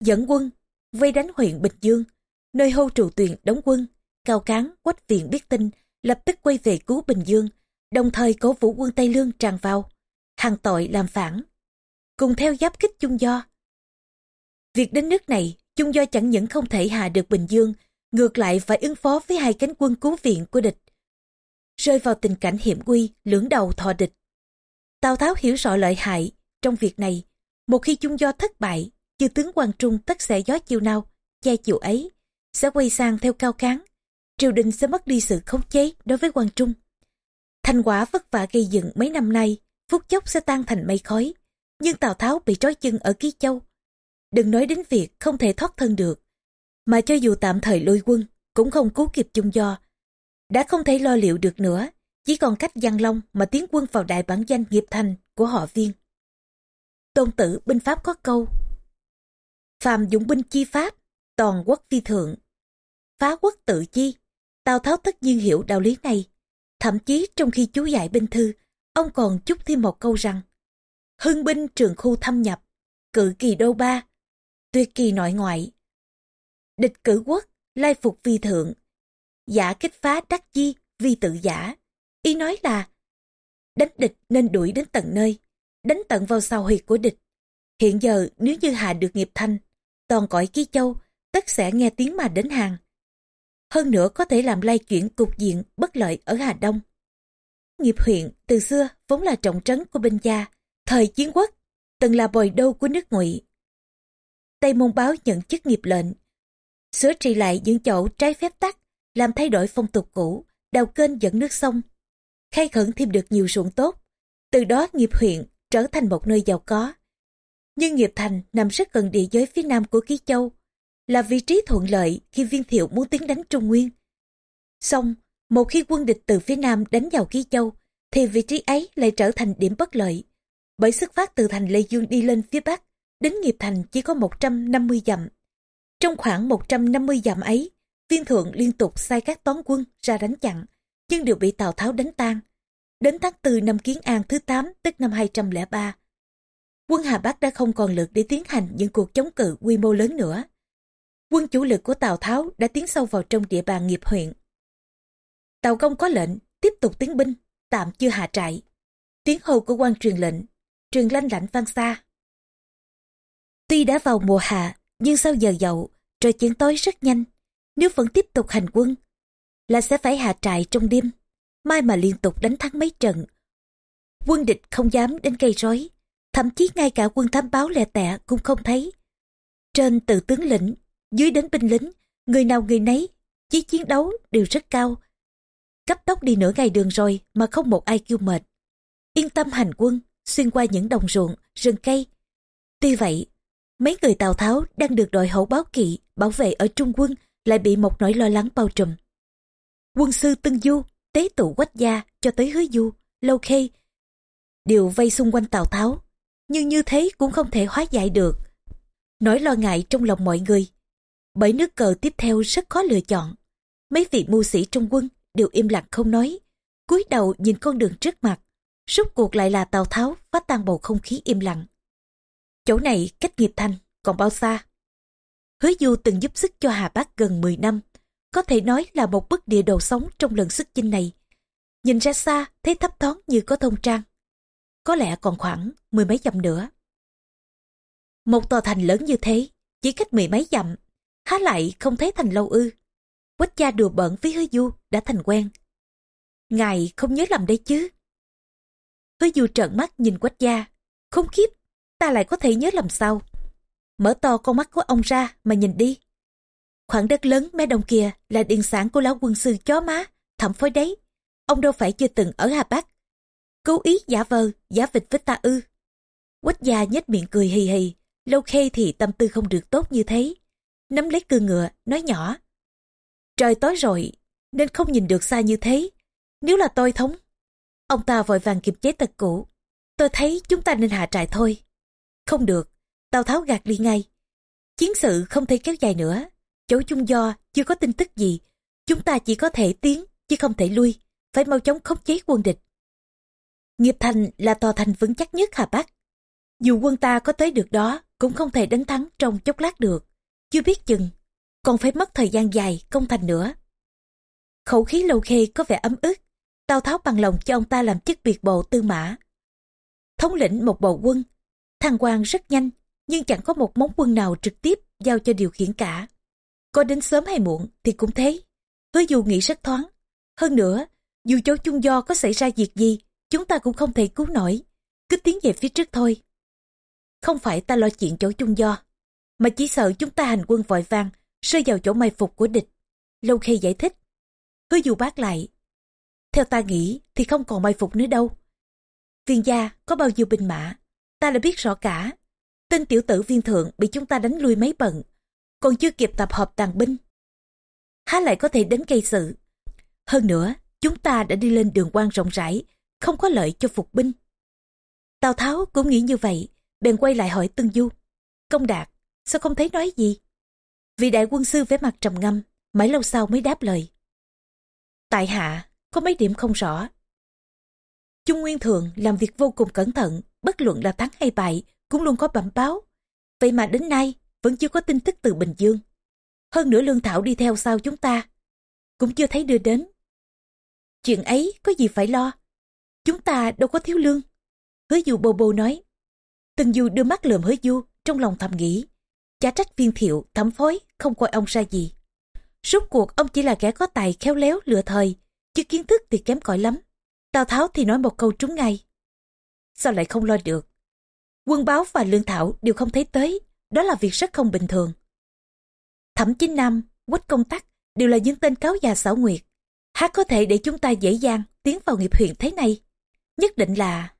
Dẫn quân, vây đánh huyện bình dương, nơi hô trù tuyền đóng quân, cao cán quách viện biết tin lập tức quay về cứu bình dương, đồng thời cổ vũ quân tây lương tràn vào hàng tội làm phản. Cùng theo giáp kích chung do. Việc đến nước này, chung do chẳng những không thể hạ được bình dương, ngược lại phải ứng phó với hai cánh quân cứu viện của địch. Rơi vào tình cảnh hiểm nguy, lưỡng đầu thọ địch. Tào tháo hiểu rõ lợi hại trong việc này, một khi chung do thất bại, chư tướng quang trung tất sẽ gió chiều nào, che chiều ấy, sẽ quay sang theo cao cán triều đình sẽ mất đi sự khống chế đối với quan trung. Thành quả vất vả gây dựng mấy năm nay, phút chốc sẽ tan thành mây khói, nhưng tào tháo bị trói chân ở ký châu. Đừng nói đến việc không thể thoát thân được, mà cho dù tạm thời lôi quân, cũng không cứu kịp chung do. Đã không thể lo liệu được nữa, chỉ còn cách giang long mà tiến quân vào đại bản danh nghiệp thành của họ viên. Tôn tử binh pháp có câu, phàm dụng binh chi pháp, toàn quốc phi thượng, phá quốc tự chi tào tháo tất nhiên hiểu đạo lý này. Thậm chí trong khi chú dạy binh thư, ông còn chúc thêm một câu rằng, hưng binh trường khu thâm nhập cự kỳ đô ba, tuyệt kỳ nội ngoại. Địch cử quốc, lai phục vi thượng. Giả kích phá đắc chi vi tự giả. Ý nói là, đánh địch nên đuổi đến tận nơi, đánh tận vào sau huyệt của địch. Hiện giờ, nếu như hạ được nghiệp thanh toàn cõi ký châu, tất sẽ nghe tiếng mà đến hàng hơn nữa có thể làm lay chuyển cục diện bất lợi ở Hà Đông. Nghiệp huyện từ xưa vốn là trọng trấn của binh gia, thời chiến quốc, từng là bồi đô của nước ngụy. Tây Môn Báo nhận chức nghiệp lệnh, sửa trị lại những chỗ trái phép tắc, làm thay đổi phong tục cũ, đào kênh dẫn nước sông, khai khẩn thêm được nhiều ruộng tốt. Từ đó nghiệp huyện trở thành một nơi giàu có. Nhưng nghiệp thành nằm rất gần địa giới phía nam của Ký Châu, là vị trí thuận lợi khi viên thiệu muốn tiến đánh Trung Nguyên. Xong, một khi quân địch từ phía nam đánh vào Ký Châu, thì vị trí ấy lại trở thành điểm bất lợi. Bởi xuất phát từ thành Lê Dương đi lên phía bắc, đến nghiệp thành chỉ có 150 dặm. Trong khoảng 150 dặm ấy, viên thượng liên tục sai các toán quân ra đánh chặn, nhưng đều bị Tào Tháo đánh tan. Đến tháng 4 năm Kiến An thứ 8, tức năm 203, quân Hà Bắc đã không còn lực để tiến hành những cuộc chống cự quy mô lớn nữa. Quân chủ lực của Tào Tháo đã tiến sâu vào trong địa bàn nghiệp huyện. Tào Công có lệnh tiếp tục tiến binh, tạm chưa hạ trại. Tiếng hầu của quan truyền lệnh, truyền lanh lạnh vang xa. Tuy đã vào mùa hạ, nhưng sau giờ dậu, trời chuyển tối rất nhanh. Nếu vẫn tiếp tục hành quân, là sẽ phải hạ trại trong đêm. Mai mà liên tục đánh thắng mấy trận. Quân địch không dám đến gây rối, thậm chí ngay cả quân thám báo lẻ tẻ cũng không thấy. Trên từ tướng lĩnh, dưới đến binh lính, người nào người nấy, chí chiến đấu đều rất cao. Cấp tốc đi nửa ngày đường rồi mà không một ai kêu mệt. Yên tâm hành quân, xuyên qua những đồng ruộng, rừng cây. Tuy vậy, mấy người Tào Tháo đang được đội hậu báo kỵ bảo vệ ở Trung quân lại bị một nỗi lo lắng bao trùm. Quân sư Tân Du, tế tụ quách gia cho tới hứa du, lâu khê, đều vây xung quanh Tào Tháo. Nhưng như thế cũng không thể hóa giải được. Nỗi lo ngại trong lòng mọi người. Bởi nước cờ tiếp theo rất khó lựa chọn. Mấy vị mưu sĩ trong quân đều im lặng không nói. cúi đầu nhìn con đường trước mặt. Rốt cuộc lại là Tào Tháo phá tan bầu không khí im lặng. Chỗ này cách nghiệp thành còn bao xa? Hứa Du từng giúp sức cho Hà Bác gần 10 năm. Có thể nói là một bức địa đồ sống trong lần xuất chinh này. Nhìn ra xa, thấy thấp thoáng như có thông trang. Có lẽ còn khoảng mười mấy dặm nữa. Một tòa thành lớn như thế, chỉ cách mười mấy dặm, há lại không thấy thành lâu ư. Quách gia đùa bỡn với hứa du đã thành quen. Ngài không nhớ lầm đấy chứ. Hứa du trợn mắt nhìn quách gia. Không khiếp, ta lại có thể nhớ lầm sao. Mở to con mắt của ông ra mà nhìn đi. Khoảng đất lớn mé đông kia là điện sản của lão quân sư chó má, thẩm phối đấy. Ông đâu phải chưa từng ở Hà Bắc. Cố ý giả vờ, giả vịt với ta ư. Quách gia nhếch miệng cười hì hì, lâu khê thì tâm tư không được tốt như thế. Nắm lấy cưa ngựa, nói nhỏ. Trời tối rồi, nên không nhìn được xa như thế. Nếu là tôi thống. Ông ta vội vàng kiềm chế tật cũ. Tôi thấy chúng ta nên hạ trại thôi. Không được, Tào Tháo gạt đi ngay. Chiến sự không thể kéo dài nữa. Chỗ chung do chưa có tin tức gì. Chúng ta chỉ có thể tiến, chứ không thể lui. Phải mau chóng khống chế quân địch. Nghiệp thành là tòa thành vững chắc nhất Hà Bắc. Dù quân ta có tới được đó, cũng không thể đánh thắng trong chốc lát được. Chưa biết chừng, còn phải mất thời gian dài công thành nữa. Khẩu khí lâu khê có vẻ ấm ức, Tào Tháo bằng lòng cho ông ta làm chức biệt bộ tư mã. Thống lĩnh một bộ quân, thăng quan rất nhanh, nhưng chẳng có một món quân nào trực tiếp giao cho điều khiển cả. Có đến sớm hay muộn thì cũng thế. Hứa dù nghĩ rất thoáng. Hơn nữa, dù chỗ chung do có xảy ra việc gì, chúng ta cũng không thể cứu nổi. Cứ tiến về phía trước thôi. Không phải ta lo chuyện chỗ chung do, mà chỉ sợ chúng ta hành quân vội vàng, rơi vào chỗ mai phục của địch. Lâu khi giải thích. Hứa dù bác lại. Theo ta nghĩ thì không còn mai phục nữa đâu. Viên gia có bao nhiêu binh mã, ta đã biết rõ cả. Tên tiểu tử viên thượng bị chúng ta đánh lui mấy bận, còn chưa kịp tập hợp tàn binh. Há lại có thể đến gây sự. Hơn nữa, chúng ta đã đi lên đường quan rộng rãi, không có lợi cho phục binh. Tào Tháo cũng nghĩ như vậy, bèn quay lại hỏi Tân Du. Công đạt, sao không thấy nói gì? Vị đại quân sư vẻ mặt trầm ngâm, mãi lâu sau mới đáp lời. Tại hạ, có mấy điểm không rõ. Trung Nguyên thượng làm việc vô cùng cẩn thận, bất luận là thắng hay bại, cũng luôn có bẩm báo. Vậy mà đến nay, vẫn chưa có tin tức từ Bình Dương. Hơn nữa Lương Thảo đi theo sau chúng ta, cũng chưa thấy đưa đến. Chuyện ấy có gì phải lo, chúng ta đâu có thiếu lương. Hứa Du bô bô nói, Từng Du đưa mắt lườm hứa Du, trong lòng thầm nghĩ. Chả trách viên thiệu, thẩm phối, không coi ông ra gì. Rốt cuộc ông chỉ là kẻ có tài khéo léo lựa thời, chứ kiến thức thì kém cỏi lắm. Tào Tháo thì nói một câu trúng ngay. Sao lại không lo được? Quân báo và lương thảo đều không thấy tới, đó là việc rất không bình thường. Thẩm Chính Nam, Quách Công Tắc đều là những tên cáo già xảo nguyệt. Há có thể để chúng ta dễ dàng tiến vào nghiệp huyện thế này? Nhất định là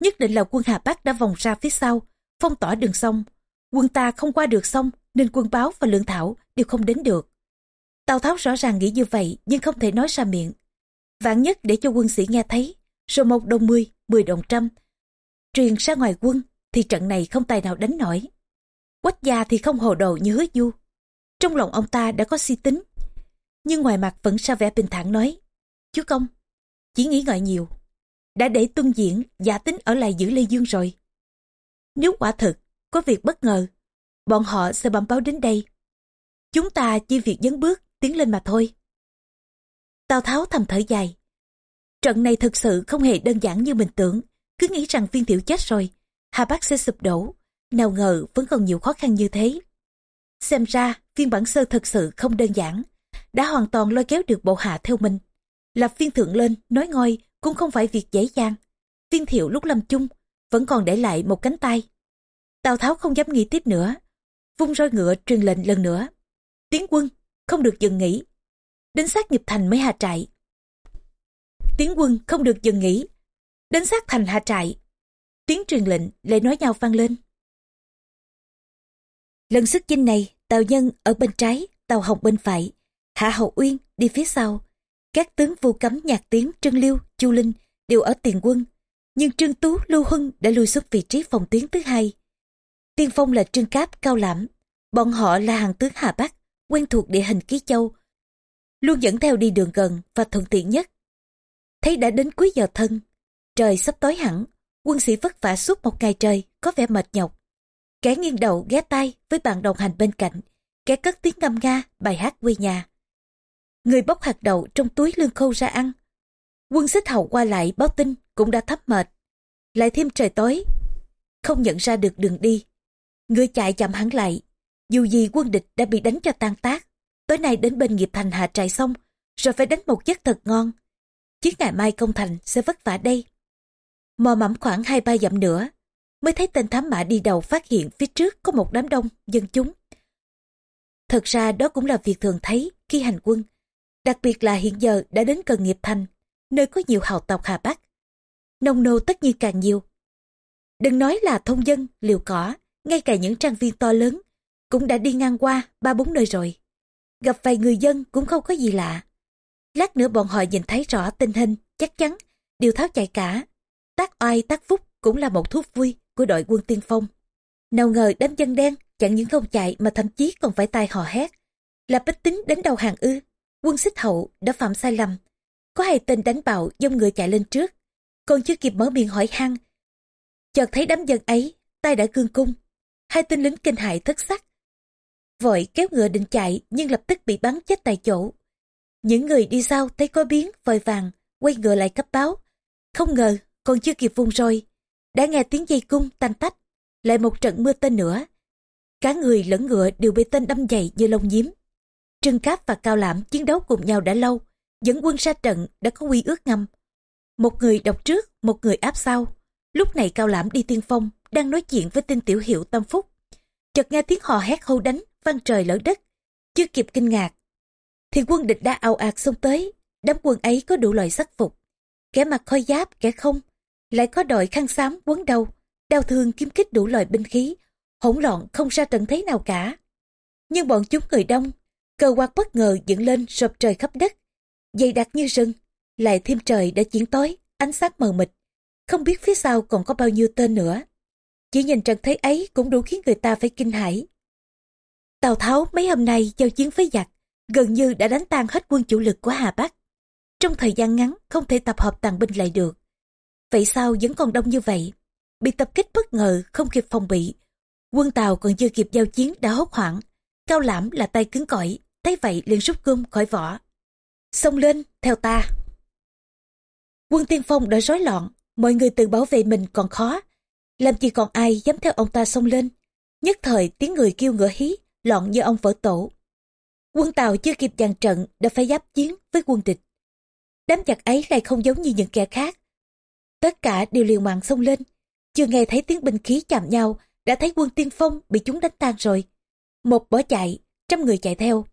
Nhất định là quân Hà Bắc đã vòng ra phía sau, phong tỏa đường sông. Quân ta không qua được sông nên quân báo và lượng thảo đều không đến được. Tào Tháo rõ ràng nghĩ như vậy nhưng không thể nói ra miệng. Vạn nhất để cho quân sĩ nghe thấy, rồi một đồng mươi, mười đồng trăm. Truyền ra ngoài quân thì trận này không tài nào đánh nổi. Quách gia thì không hồ đồ như hứa du. Trong lòng ông ta đã có suy tính. Nhưng ngoài mặt vẫn ra vẻ bình thản nói. Chú công, chỉ nghĩ ngợi nhiều đã để tuân diễn giả tính ở lại giữ Lê Dương rồi. Nếu quả thực có việc bất ngờ, bọn họ sẽ bẩm báo đến đây. Chúng ta chỉ việc dấn bước tiến lên mà thôi. Tào Tháo thầm thở dài. Trận này thực sự không hề đơn giản như mình tưởng, cứ nghĩ rằng viên thiệu chết rồi, Hà Bắc sẽ sụp đổ. Nào ngờ vẫn còn nhiều khó khăn như thế. Xem ra viên bản sơ thực sự không đơn giản, đã hoàn toàn lôi kéo được bộ hạ theo mình. Lập viên thượng lên, nói ngôi cũng không phải việc dễ dàng. Viên thiệu lúc lâm chung vẫn còn để lại một cánh tay. Tào Tháo không dám nghĩ tiếp nữa. Vung roi ngựa truyền lệnh lần nữa. Tiến quân, không được dừng nghỉ. Đến sát nghiệp thành mới hạ trại. Tiến quân không được dừng nghỉ. Đến sát thành hạ trại. Tiếng truyền lệnh lại nói nhau vang lên. Lần xuất chinh này, Tào Nhân ở bên trái, Tào Hồng bên phải. Hạ Hậu Uyên đi phía sau. Các tướng vu cấm nhạc tiếng Trương Liêu, Chu Linh đều ở tiền quân. Nhưng Trương Tú, Lưu Hưng đã lui xuất vị trí phòng tuyến thứ hai. Tiên phong là Trương Cáp, Cao Lãm. Bọn họ là hàng tướng Hà Bắc, quen thuộc địa hình Ký Châu. Luôn dẫn theo đi đường gần và thuận tiện nhất. Thấy đã đến cuối giờ thân, trời sắp tối hẳn, quân sĩ vất vả suốt một ngày trời, có vẻ mệt nhọc. Kẻ nghiêng đầu ghé tay với bạn đồng hành bên cạnh, kẻ cất tiếng ngâm nga, bài hát quê nhà. Người bóc hạt đậu trong túi lương khô ra ăn. Quân xích hậu qua lại báo tin cũng đã thấp mệt. Lại thêm trời tối, không nhận ra được đường đi. Người chạy chậm hẳn lại, dù gì quân địch đã bị đánh cho tan tác. Tối nay đến bên nghiệp thành hạ trại xong, rồi phải đánh một giấc thật ngon. Chứ ngày mai công thành sẽ vất vả đây. Mò mẫm khoảng hai ba dặm nữa, mới thấy tên thám mã đi đầu phát hiện phía trước có một đám đông, dân chúng. Thật ra đó cũng là việc thường thấy khi hành quân, đặc biệt là hiện giờ đã đến cần nghiệp thành, nơi có nhiều hào tộc Hà Bắc. Nông nô tất nhiên càng nhiều. Đừng nói là thông dân, liều cỏ, ngay cả những trang viên to lớn, cũng đã đi ngang qua ba bốn nơi rồi. Gặp vài người dân cũng không có gì lạ. Lát nữa bọn họ nhìn thấy rõ tình hình, chắc chắn, đều tháo chạy cả. Tác oai tác phúc cũng là một thú vui của đội quân tiên phong. Nào ngờ đám dân đen chẳng những không chạy mà thậm chí còn phải tai hò hét. Là bích tính đến đầu hàng ư. Quân xích hậu đã phạm sai lầm. Có hai tên đánh bạo dông người chạy lên trước. Còn chưa kịp mở miệng hỏi han. Chợt thấy đám dân ấy, tay đã cương cung. Hai tên lính kinh hại thất sắc. Vội kéo ngựa định chạy, nhưng lập tức bị bắn chết tại chỗ. Những người đi sau thấy có biến, vội vàng, quay ngựa lại cấp báo. Không ngờ, còn chưa kịp vùng rồi đã nghe tiếng dây cung, tanh tách, lại một trận mưa tên nữa cả người lẫn ngựa đều bị tên đâm dày như lông nhím trương cáp và cao lãm chiến đấu cùng nhau đã lâu, dẫn quân ra trận đã có quy ước ngầm một người đọc trước, một người áp sau lúc này cao lãm đi tiên phong đang nói chuyện với tên tiểu hiệu tâm phúc. Chợt nghe tiếng hò hét hô đánh vang trời lỡ đất. Chưa kịp kinh ngạc thì quân địch đã ào ạt xông tới. Đám quân ấy có đủ loại sắc phục. Kẻ mặc khói giáp kẻ không lại có đội khăn xám quấn đầu, đau thương kiếm kích đủ loại binh khí, hỗn loạn không ra trận thế nào cả. Nhưng bọn chúng người đông, cờ quạt bất ngờ dựng lên sập trời khắp đất, dày đặc như rừng, lại thêm trời đã chuyển tối, ánh sáng mờ mịt, không biết phía sau còn có bao nhiêu tên nữa. Chỉ nhìn trận thế ấy cũng đủ khiến người ta phải kinh hãi. Tào Tháo mấy hôm nay giao chiến với giặc, gần như đã đánh tan hết quân chủ lực của Hà Bắc. Trong thời gian ngắn không thể tập hợp tàn binh lại được. Vậy sao vẫn còn đông như vậy? Bị tập kích bất ngờ, không kịp phòng bị. Quân Tàu còn chưa kịp giao chiến đã hốt hoảng. Cao lãm là tay cứng cỏi, thấy vậy liền rút gươm khỏi vỏ. Xông lên, theo ta. Quân tiên phong đã rối loạn, mọi người tự bảo vệ mình còn khó. Làm gì còn ai dám theo ông ta xông lên. Nhất thời tiếng người kêu ngựa hí, loạn như ông vỡ tổ. Quân Tàu chưa kịp dàn trận đã phải giáp chiến với quân địch. Đám giặc ấy lại không giống như những kẻ khác, Tất cả đều liều mạng xông lên. Chưa nghe thấy tiếng binh khí chạm nhau, đã thấy quân tiên phong bị chúng đánh tan rồi. Một bỏ chạy, trăm người chạy theo.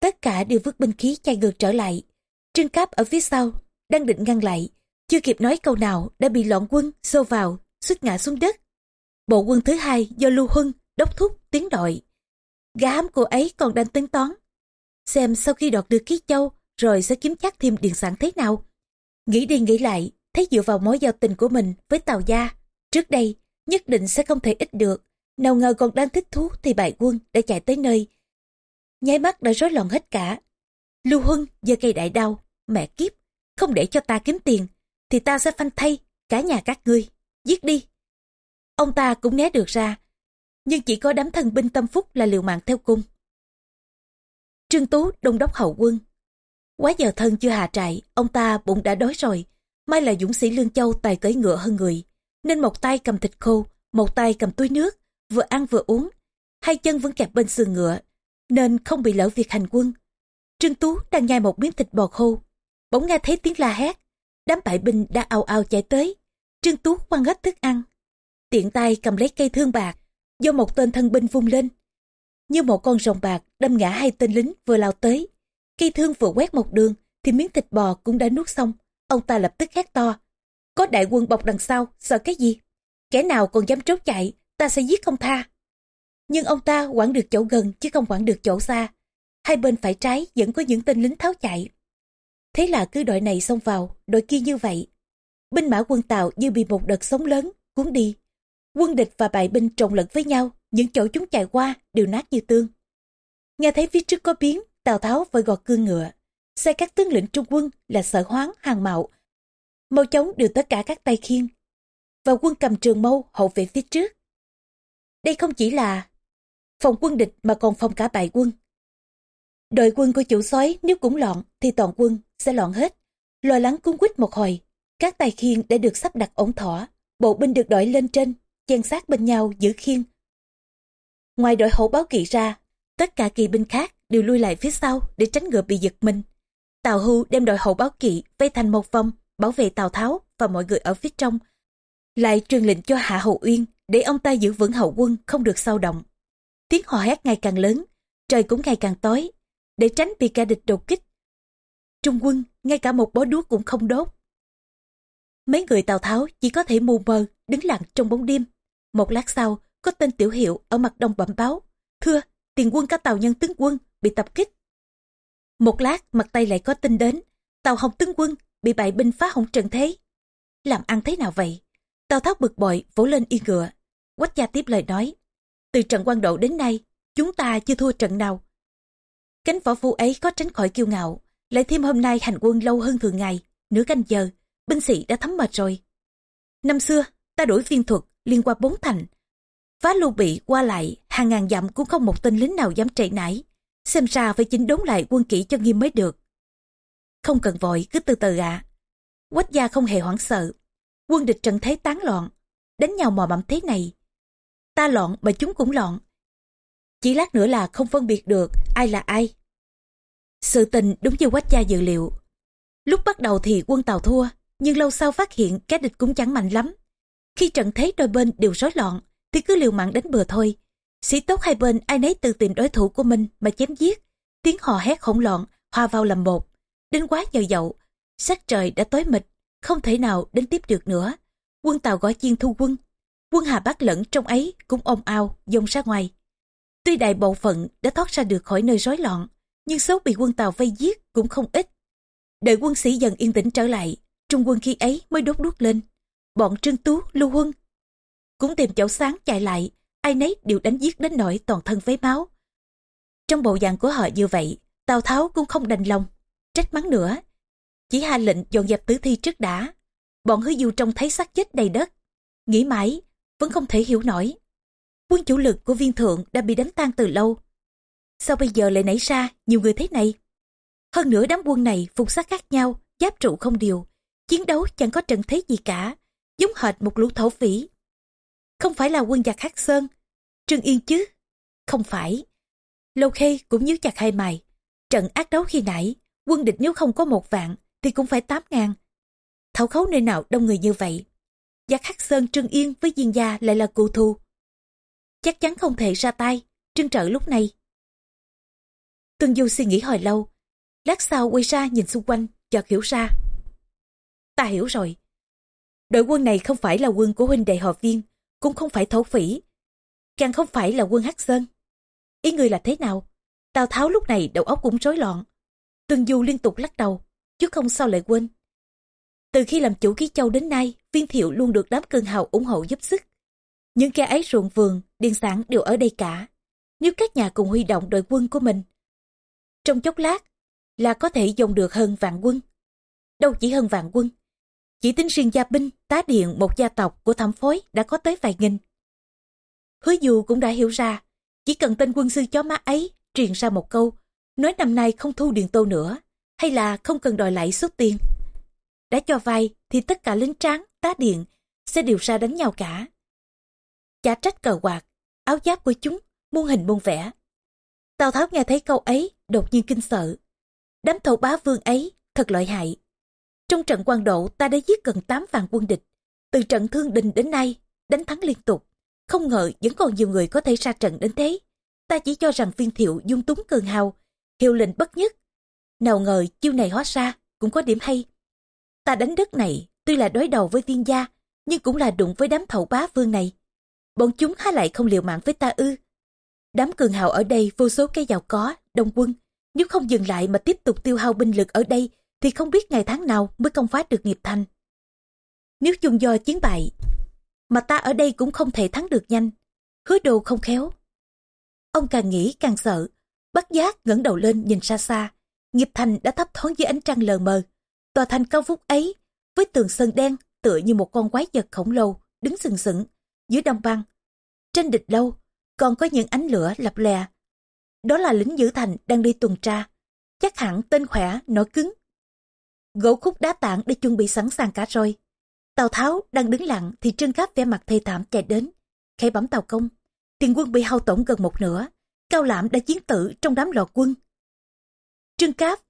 Tất cả đều vứt binh khí chạy ngược trở lại. Trương Cáp ở phía sau, đang định ngăn lại. Chưa kịp nói câu nào đã bị loạn quân xô vào, suýt ngã xuống đất. Bộ quân thứ hai do Lưu Huân đốc thúc tiến đội. Gã cô ấy còn đang tính toán. Xem sau khi đoạt được ký châu rồi sẽ kiếm chắc thêm điện sản thế nào. Nghĩ đi nghĩ lại, thấy dựa vào mối giao tình của mình với Tào Gia, trước đây nhất định sẽ không thể ít được. Nào ngờ còn đang thích thú thì bại quân đã chạy tới nơi. Nháy mắt đã rối loạn hết cả. Lưu Huân giơ cây đại đau, mẹ kiếp, không để cho ta kiếm tiền, thì ta sẽ phanh thay cả nhà các ngươi, giết đi. Ông ta cũng né được ra, nhưng chỉ có đám thân binh tâm phúc là liều mạng theo cung. Trương Tú đông đốc hậu quân. Quá giờ thân chưa hạ trại, ông ta bụng đã đói rồi, May là dũng sĩ Lương Châu tài cưỡi ngựa hơn người, nên một tay cầm thịt khô, một tay cầm túi nước, vừa ăn vừa uống. Hai chân vẫn kẹp bên sườn ngựa, nên không bị lỡ việc hành quân. Trương Tú đang nhai một miếng thịt bò khô, bỗng nghe thấy tiếng la hét. Đám bại binh đã ao ao chạy tới. Trương Tú quăng hết thức ăn. Tiện tay cầm lấy cây thương bạc, do một tên thân binh vung lên. Như một con rồng bạc đâm ngã hai tên lính vừa lao tới. Cây thương vừa quét một đường thì miếng thịt bò cũng đã nuốt xong. Ông ta lập tức hét to. Có đại quân bọc đằng sau, sợ cái gì? Kẻ nào còn dám trốn chạy, ta sẽ giết không tha. Nhưng ông ta quản được chỗ gần chứ không quản được chỗ xa. Hai bên phải trái vẫn có những tên lính tháo chạy. Thế là cứ đội này xông vào, đội kia như vậy. Binh mã quân Tàu như bị một đợt sóng lớn, cuốn đi. Quân địch và bại binh trộn lẫn với nhau, những chỗ chúng chạy qua đều nát như tương. Nghe thấy phía trước có biến, Tào Tháo vội gọt cương ngựa. Xe các tướng lĩnh trung quân là sở hoáng, hàng mạo. Mau chóng đưa tất cả các tay khiên. Và quân cầm trường mâu hậu về phía trước. Đây không chỉ là phòng quân địch mà còn phòng cả bại quân. Đội quân của chủ soái nếu cũng loạn thì toàn quân sẽ loạn hết. Lo lắng cung quýt một hồi, các tài khiên đã được sắp đặt ổn thỏa, bộ binh được đội lên trên, chen sát bên nhau giữ khiên. Ngoài đội hổ báo kỵ ra, tất cả kỳ binh khác đều lui lại phía sau để tránh ngựa bị giật mình. Tào Hưu đem đội hậu báo kỵ vây thành một vòng, bảo vệ Tào Tháo và mọi người ở phía trong. Lại truyền lệnh cho Hạ Hậu Uyên để ông ta giữ vững hậu quân không được sao động. Tiếng hò hét ngày càng lớn, trời cũng ngày càng tối, để tránh bị kẻ địch đột kích. Trung quân, ngay cả một bó đuốc cũng không đốt. Mấy người Tào Tháo chỉ có thể mù mờ, đứng lặng trong bóng đêm. Một lát sau, có tên tiểu hiệu ở mặt đông bẩm báo. Thưa, tiền quân cả tàu nhân tướng quân bị tập kích. Một lát mặt tay lại có tin đến, tàu hồng tướng quân bị bại binh phá hỏng trận thế. Làm ăn thế nào vậy? Tào Tháo bực bội vỗ lên yên ngựa. Quách gia tiếp lời nói. Từ trận quan độ đến nay, chúng ta chưa thua trận nào. Cánh võ phu ấy có tránh khỏi kiêu ngạo, lại thêm hôm nay hành quân lâu hơn thường ngày, nửa canh giờ, binh sĩ đã thấm mệt rồi. Năm xưa, ta đổi viên thuật liên qua bốn thành. Phá lưu bị qua lại, hàng ngàn dặm cũng không một tên lính nào dám chạy nải. Xem ra phải chính đốn lại quân kỹ cho nghiêm mới được. Không cần vội, cứ từ từ ạ. Quách gia không hề hoảng sợ. Quân địch trận thế tán loạn, đánh nhau mò mẫm thế này. Ta loạn mà chúng cũng loạn. Chỉ lát nữa là không phân biệt được ai là ai. Sự tình đúng như quách gia dự liệu. Lúc bắt đầu thì quân Tàu thua, nhưng lâu sau phát hiện kẻ địch cũng chẳng mạnh lắm. Khi trận thế đôi bên đều rối loạn, thì cứ liều mạng đánh bừa thôi. Sĩ tốt hai bên ai nấy tự tìm đối thủ của mình mà chém giết. Tiếng hò hét hỗn loạn, hòa vào làm một. Đến quá giờ dậu, sắc trời đã tối mịt, không thể nào đến tiếp được nữa. Quân Tàu gọi chiên thu quân. Quân Hà Bắc lẫn trong ấy cũng ôm ao, dông ra ngoài. Tuy đại bộ phận đã thoát ra được khỏi nơi rối loạn, nhưng số bị quân Tàu vây giết cũng không ít. Đợi quân sĩ dần yên tĩnh trở lại, trung quân khi ấy mới đốt đuốc lên. Bọn Trương Tú, Lưu Huân cũng tìm chỗ sáng chạy lại, ai nấy đều đánh giết đến nỗi toàn thân vấy máu. Trong bộ dạng của họ như vậy, Tào Tháo cũng không đành lòng, trách mắng nữa. Chỉ hạ lệnh dọn dẹp tử thi trước đã. Bọn hứa du trông thấy xác chết đầy đất. Nghĩ mãi, vẫn không thể hiểu nổi. Quân chủ lực của viên thượng đã bị đánh tan từ lâu. Sao bây giờ lại nảy ra nhiều người thế này? Hơn nữa đám quân này phục sát khác nhau, giáp trụ không điều. Chiến đấu chẳng có trận thế gì cả, giống hệt một lũ thổ phỉ. Không phải là quân giặc Hắc Sơn, Trương Yên chứ? Không phải. Lâu Khê cũng nhíu chặt hai mày. Trận ác đấu khi nãy, quân địch nếu không có một vạn thì cũng phải tám ngàn. Thảo khấu nơi nào đông người như vậy? Giặc Hắc Sơn Trương Yên với Diên Gia lại là cụ thù. Chắc chắn không thể ra tay, trương trợ lúc này. Tương Du suy nghĩ hồi lâu, lát sau quay ra nhìn xung quanh, chợt hiểu ra. Ta hiểu rồi. Đội quân này không phải là quân của huynh đệ họ viên, cũng không phải thổ phỉ, càng không phải là quân Hắc Sơn. Ý người là thế nào? Tào Tháo lúc này đầu óc cũng rối loạn. Tuần Du liên tục lắc đầu, chứ không sao lại quên. Từ khi làm chủ ký châu đến nay, viên thiệu luôn được đám cương hào ủng hộ giúp sức. Những kẻ ấy ruộng vườn, điện sản đều ở đây cả. Nếu các nhà cùng huy động đội quân của mình, trong chốc lát là có thể dồn được hơn vạn quân. Đâu chỉ hơn vạn quân, chỉ tính riêng gia binh, tá điện một gia tộc của thẩm phối đã có tới vài nghìn. Hứa dù cũng đã hiểu ra, chỉ cần tên quân sư chó má ấy truyền ra một câu, nói năm nay không thu điện tô nữa, hay là không cần đòi lại số tiền. Đã cho vay thì tất cả lính tráng, tá điện sẽ đều ra đánh nhau cả. Chả trách cờ quạt, áo giáp của chúng, muôn hình muôn vẻ. Tào Tháo nghe thấy câu ấy, đột nhiên kinh sợ. Đám thầu bá vương ấy thật lợi hại. Trong trận quan độ ta đã giết gần 8 vạn quân địch. Từ trận thương đình đến nay, đánh thắng liên tục. Không ngờ vẫn còn nhiều người có thể ra trận đến thế. Ta chỉ cho rằng viên thiệu dung túng cường hào, hiệu lệnh bất nhất. Nào ngờ chiêu này hóa ra cũng có điểm hay. Ta đánh đất này tuy là đối đầu với viên gia, nhưng cũng là đụng với đám thậu bá vương này. Bọn chúng há lại không liều mạng với ta ư. Đám cường hào ở đây vô số cây giàu có, đông quân. Nếu không dừng lại mà tiếp tục tiêu hao binh lực ở đây thì không biết ngày tháng nào mới công phá được nghiệp thành. Nếu dùng do chiến bại, mà ta ở đây cũng không thể thắng được nhanh. Hứa đồ không khéo. Ông càng nghĩ càng sợ, bất giác ngẩng đầu lên nhìn xa xa. Nghiệp thành đã thấp thoáng dưới ánh trăng lờ mờ. Tòa thành cao vút ấy, với tường sơn đen tựa như một con quái vật khổng lồ, đứng sừng sững dưới đông băng. Trên địch lâu, còn có những ánh lửa lập lè. Đó là lính giữ thành đang đi tuần tra. Chắc hẳn tên khỏe, nổi cứng. Gỗ khúc đá tảng để chuẩn bị sẵn sàng cả rồi. Tào Tháo đang đứng lặng thì Trương Cáp vẻ mặt thê thảm chạy đến. Khẽ bấm tàu công. Tiền quân bị hao tổn gần một nửa. Cao Lãm đã chiến tử trong đám lọ quân. Trương Cáp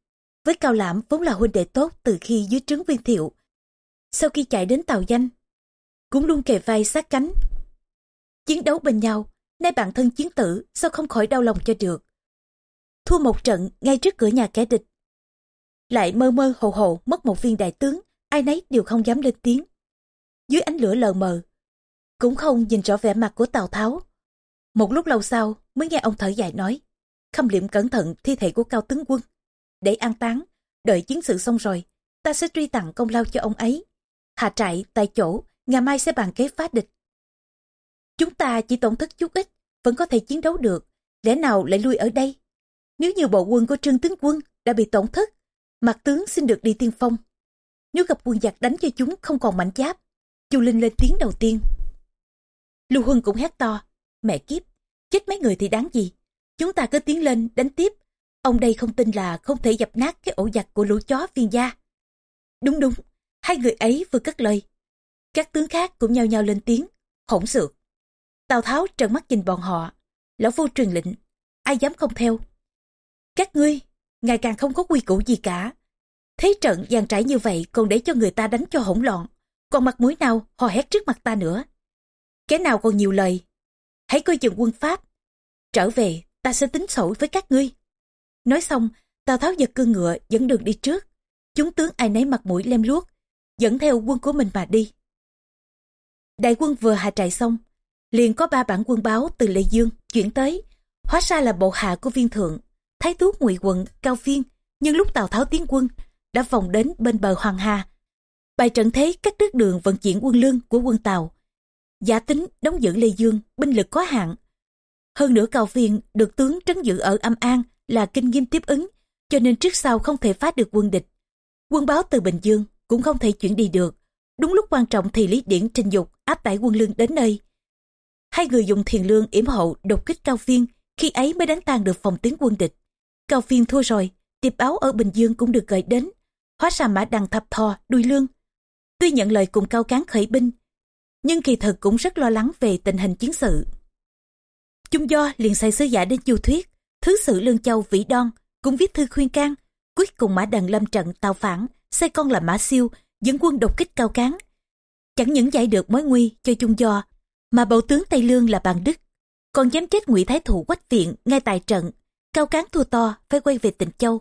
với Cao Lãm vốn là huynh đệ tốt từ khi dưới trướng viên thiệu. Sau khi chạy đến tàu danh, cũng luôn kề vai sát cánh. Chiến đấu bên nhau, nay bản thân chiến tử sao không khỏi đau lòng cho được. Thua một trận ngay trước cửa nhà kẻ địch. Lại mơ mơ hồ hồ mất một viên đại tướng, ai nấy đều không dám lên tiếng. Dưới ánh lửa lờ mờ, cũng không nhìn rõ vẻ mặt của Tào Tháo. Một lúc lâu sau mới nghe ông thở dài nói, khâm liệm cẩn thận thi thể của cao tướng quân. Để an táng, đợi chiến sự xong rồi, ta sẽ truy tặng công lao cho ông ấy. Hạ trại tại chỗ, ngày mai sẽ bàn kế phá địch. Chúng ta chỉ tổn thất chút ít, vẫn có thể chiến đấu được, lẽ nào lại lui ở đây? Nếu như bộ quân của Trương Tướng Quân đã bị tổn thất, mặt tướng xin được đi tiên phong. Nếu gặp quân giặc đánh cho chúng không còn mạnh giáp, Chu Linh lên tiếng đầu tiên. Lưu Huân cũng hét to, mẹ kiếp, chết mấy người thì đáng gì? Chúng ta cứ tiến lên, đánh tiếp. Ông đây không tin là không thể dập nát cái ổ giặc của lũ chó viên gia. Đúng đúng, hai người ấy vừa cất lời. Các tướng khác cũng nhao nhao lên tiếng, hỗn xược. Tào Tháo trợn mắt nhìn bọn họ. Lão vô truyền lệnh, ai dám không theo. Các ngươi, ngày càng không có quy củ gì cả. Thế trận dàn trải như vậy còn để cho người ta đánh cho hỗn loạn. Còn mặt mũi nào hò hét trước mặt ta nữa. Kẻ nào còn nhiều lời. Hãy coi chừng quân Pháp. Trở về, ta sẽ tính sổ với các ngươi. Nói xong, Tào Tháo giật cương ngựa dẫn đường đi trước. Chúng tướng ai nấy mặt mũi lem luốc, dẫn theo quân của mình mà đi. Đại quân vừa hạ trại xong, liền có ba bản quân báo từ Lê Dương chuyển tới, hóa ra là bộ hạ của viên thượng, thái thú ngụy quận cao phiên. Nhưng lúc Tào Tháo tiến quân, đã vòng đến bên bờ Hoàng Hà, bài trận thế các đứt đường vận chuyển quân lương của quân Tàu. Giả tính đóng giữ Lê Dương, binh lực có hạn. Hơn nữa Cao Phiên được tướng trấn giữ ở Âm An là kinh nghiêm tiếp ứng, cho nên trước sau không thể phá được quân địch. Quân báo từ Bình Dương cũng không thể chuyển đi được. Đúng lúc quan trọng thì Lý Điển trình dục áp tải quân lương đến nơi. Hai người dùng thiền lương yểm hậu đột kích Cao Phiên, khi ấy mới đánh tan được phòng tiến quân địch. Cao Phiên thua rồi, tiệp áo ở Bình Dương cũng được gửi đến. Hóa ra mã đằng thập thò, đuôi lương. Tuy nhận lời cùng cao cán khởi binh, nhưng kỳ thực cũng rất lo lắng về tình hình chiến sự. Chung do liền sai sứ giả đến du thuyết, thứ sử lương châu vĩ đoan cũng viết thư khuyên can cuối cùng mã đằng lâm trận tàu phản xây con là mã siêu dẫn quân đột kích cao cán chẳng những giải được mối nguy cho chung do mà bầu tướng tây lương là bàn đức còn dám chết ngụy thái thủ quách viện ngay tại trận cao cán thua to phải quay về tịnh châu.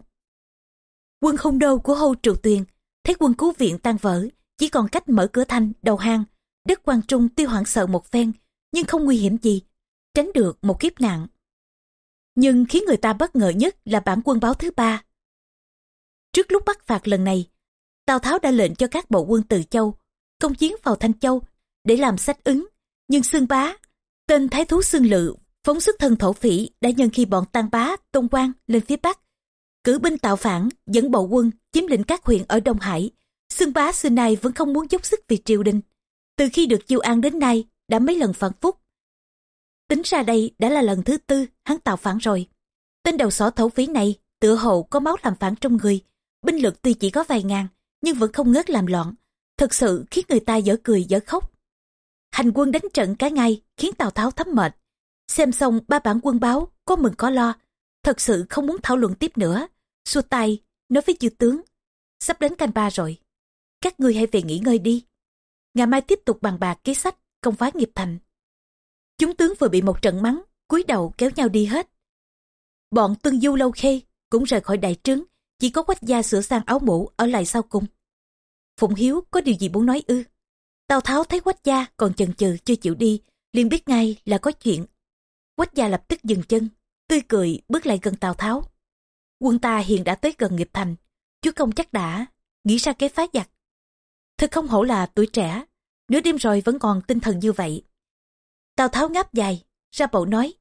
Quân hung đô của hô trụ tuyền thấy quân cứu viện tan vỡ chỉ còn cách mở cửa thanh đầu hang. Đất quan trung tiêu hoảng sợ một phen nhưng không nguy hiểm gì tránh được một kiếp nạn. Nhưng khiến người ta bất ngờ nhất là bản quân báo thứ ba. Trước lúc bắt phạt lần này, Tào Tháo đã lệnh cho các bộ quân từ Châu công chiến vào Thanh Châu để làm sách ứng. Nhưng Sương Bá, tên thái thú Sương Lự, phóng xuất thân thổ phỉ đã nhân khi bọn Tăng Bá, Tôn quan lên phía Bắc. Cử binh tạo phản, dẫn bộ quân chiếm lĩnh các huyện ở Đông Hải. xương Bá xưa nay vẫn không muốn dốc sức vì triều đình. Từ khi được chiêu an đến nay, đã mấy lần phản phúc. Tính ra đây đã là lần thứ tư hắn tạo phản rồi. Tên đầu sỏ thổ phỉ này tựa hồ có máu làm phản trong người binh lực tuy chỉ có vài ngàn nhưng vẫn không ngớt làm loạn thực sự khiến người ta dở cười dở khóc hành quân đánh trận cả ngày khiến tào tháo thấm mệt xem xong ba bản quân báo có mừng có lo thật sự không muốn thảo luận tiếp nữa xua tay nói với chư tướng sắp đến canh ba rồi các ngươi hãy về nghỉ ngơi đi ngày mai tiếp tục bàn bạc kế sách công phá nghiệp thành chúng tướng vừa bị một trận mắng cúi đầu kéo nhau đi hết bọn tương du lâu khê cũng rời khỏi đại trướng chỉ có quách gia sửa sang áo mũ ở lại sau cùng. Phụng Hiếu có điều gì muốn nói ư? Tào Tháo thấy quách gia còn chần chừ chưa chịu đi, liền biết ngay là có chuyện. Quách gia lập tức dừng chân, tươi cười bước lại gần Tào Tháo. Quân ta hiện đã tới gần nghiệp thành, chúa công chắc đã nghĩ ra cái phá giặc. Thật không hổ là tuổi trẻ, nửa đêm rồi vẫn còn tinh thần như vậy. Tào Tháo ngáp dài, ra bộ nói.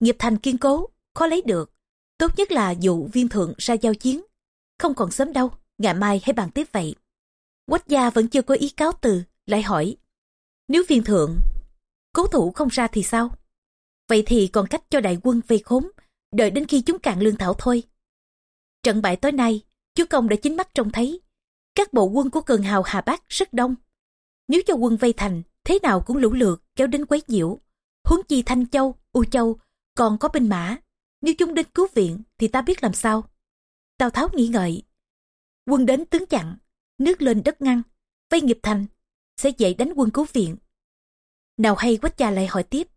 Nghiệp thành kiên cố, khó lấy được. Tốt nhất là dụ viên thượng ra giao chiến. Không còn sớm đâu, ngày mai hãy bàn tiếp vậy. Quách gia vẫn chưa có ý cáo từ, lại hỏi. Nếu viên thượng, cố thủ không ra thì sao? Vậy thì còn cách cho đại quân vây khốn, đợi đến khi chúng cạn lương thảo thôi. Trận bại tối nay, chúa công đã chính mắt trông thấy. Các bộ quân của cường hào Hà Bắc rất đông. Nếu cho quân vây thành, thế nào cũng lũ lượt kéo đến quấy nhiễu. Huống chi Thanh Châu, U Châu, còn có binh mã. Nếu chúng đến cứu viện thì ta biết làm sao. Tào Tháo nghĩ ngợi. Quân đến tướng chặn, nước lên đất ngăn, vây nghiệp thành, sẽ dậy đánh quân cứu viện. Nào hay quách gia lại hỏi tiếp.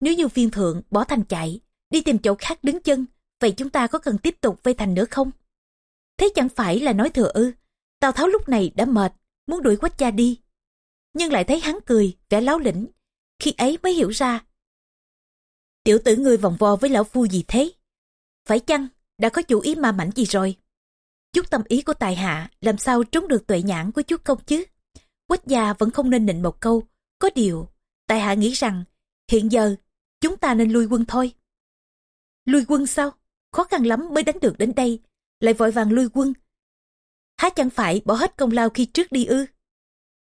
Nếu như viên thượng bỏ thành chạy, đi tìm chỗ khác đứng chân, vậy chúng ta có cần tiếp tục vây thành nữa không? Thế chẳng phải là nói thừa ư. Tào Tháo lúc này đã mệt, muốn đuổi quách gia đi. Nhưng lại thấy hắn cười, vẻ láo lĩnh. Khi ấy mới hiểu ra. Tiểu tử ngươi vòng vo với lão phu gì thế? Phải chăng, đã có chủ ý ma mảnh gì rồi? Chút tâm ý của tài hạ làm sao trốn được tuệ nhãn của chút công chứ? Quách gia vẫn không nên nịnh một câu. Có điều, tài hạ nghĩ rằng hiện giờ chúng ta nên lui quân thôi. Lui quân sao? Khó khăn lắm mới đánh được đến đây, lại vội vàng lui quân. Há chẳng phải bỏ hết công lao khi trước đi ư?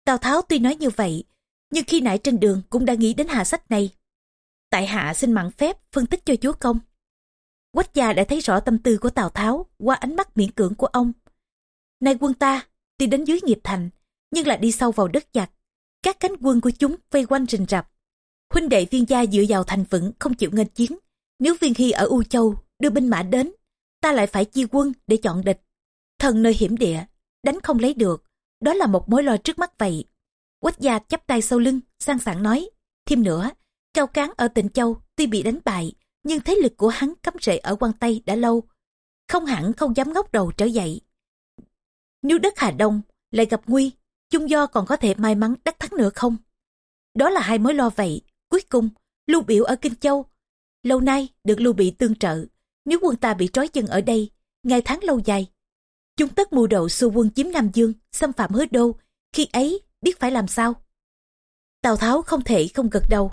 Tào Tháo tuy nói như vậy, nhưng khi nãy trên đường cũng đã nghĩ đến hạ sách này. Tại hạ xin mặn phép phân tích cho chúa công. Quách gia đã thấy rõ tâm tư của Tào Tháo qua ánh mắt miễn cưỡng của ông. Nay quân ta, đi đến dưới nghiệp thành, nhưng lại đi sâu vào đất giặc. Các cánh quân của chúng vây quanh rình rập. Huynh đệ viên gia dựa vào thành vững không chịu nghênh chiến. Nếu viên hy ở U Châu đưa binh mã đến, ta lại phải chia quân để chọn địch. Thần nơi hiểm địa, đánh không lấy được, đó là một mối lo trước mắt vậy. Quách gia chắp tay sau lưng, sang sảng nói. Thêm nữa, cao cán ở tịnh Châu tuy bị đánh bại, nhưng thế lực của hắn cắm rễ ở quan Tây đã lâu. Không hẳn không dám ngóc đầu trở dậy. Nếu đất Hà Đông lại gặp nguy, chung do còn có thể may mắn đắc thắng nữa không? Đó là hai mối lo vậy. Cuối cùng, Lưu Biểu ở Kinh Châu. Lâu nay được Lưu Bị tương trợ. Nếu quân ta bị trói chân ở đây, ngày tháng lâu dài. Chúng tất mưu độ xu quân chiếm Nam Dương, xâm phạm hứa đô. Khi ấy, biết phải làm sao? Tào Tháo không thể không gật đầu.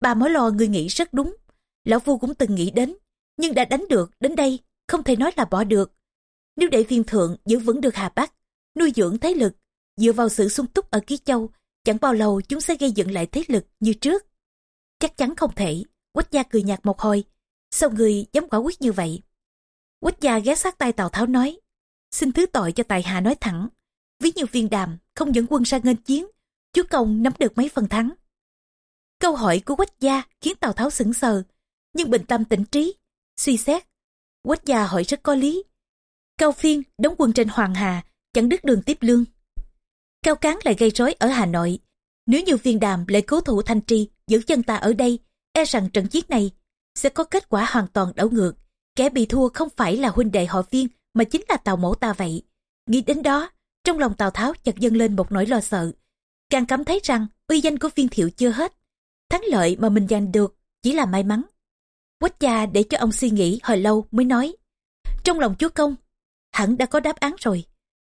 Ba mối lo người nghĩ rất đúng. Lão Phu cũng từng nghĩ đến. Nhưng đã đánh được đến đây, không thể nói là bỏ được. Nếu để viên thượng giữ vững được Hà Bắc, nuôi dưỡng thế lực, dựa vào sự sung túc ở Ký Châu, chẳng bao lâu chúng sẽ gây dựng lại thế lực như trước. Chắc chắn không thể, quách gia cười nhạt một hồi, sao người dám quả quyết như vậy? Quách gia ghé sát tay Tào Tháo nói, xin thứ tội cho tài hạ nói thẳng, ví như viên đàm không dẫn quân ra nghênh chiến, chúa công nắm được mấy phần thắng. Câu hỏi của quách gia khiến Tào Tháo sững sờ, nhưng bình tâm tỉnh trí, suy xét. Quách gia hỏi rất có lý. Cao Phiên đóng quân trên Hoàng Hà, chẳng đứt đường tiếp lương. Cao Cán lại gây rối ở Hà Nội. Nếu như viên đàm lại cố thủ thanh tri giữ chân ta ở đây, e rằng trận chiến này sẽ có kết quả hoàn toàn đảo ngược. Kẻ bị thua không phải là huynh đệ họ viên mà chính là tàu mẫu ta vậy. Nghĩ đến đó, trong lòng Tào Tháo chợt dâng lên một nỗi lo sợ. Càng cảm thấy rằng uy danh của viên thiệu chưa hết. Thắng lợi mà mình giành được chỉ là may mắn. Quách gia để cho ông suy nghĩ hồi lâu mới nói. Trong lòng chúa công, hẳn đã có đáp án rồi.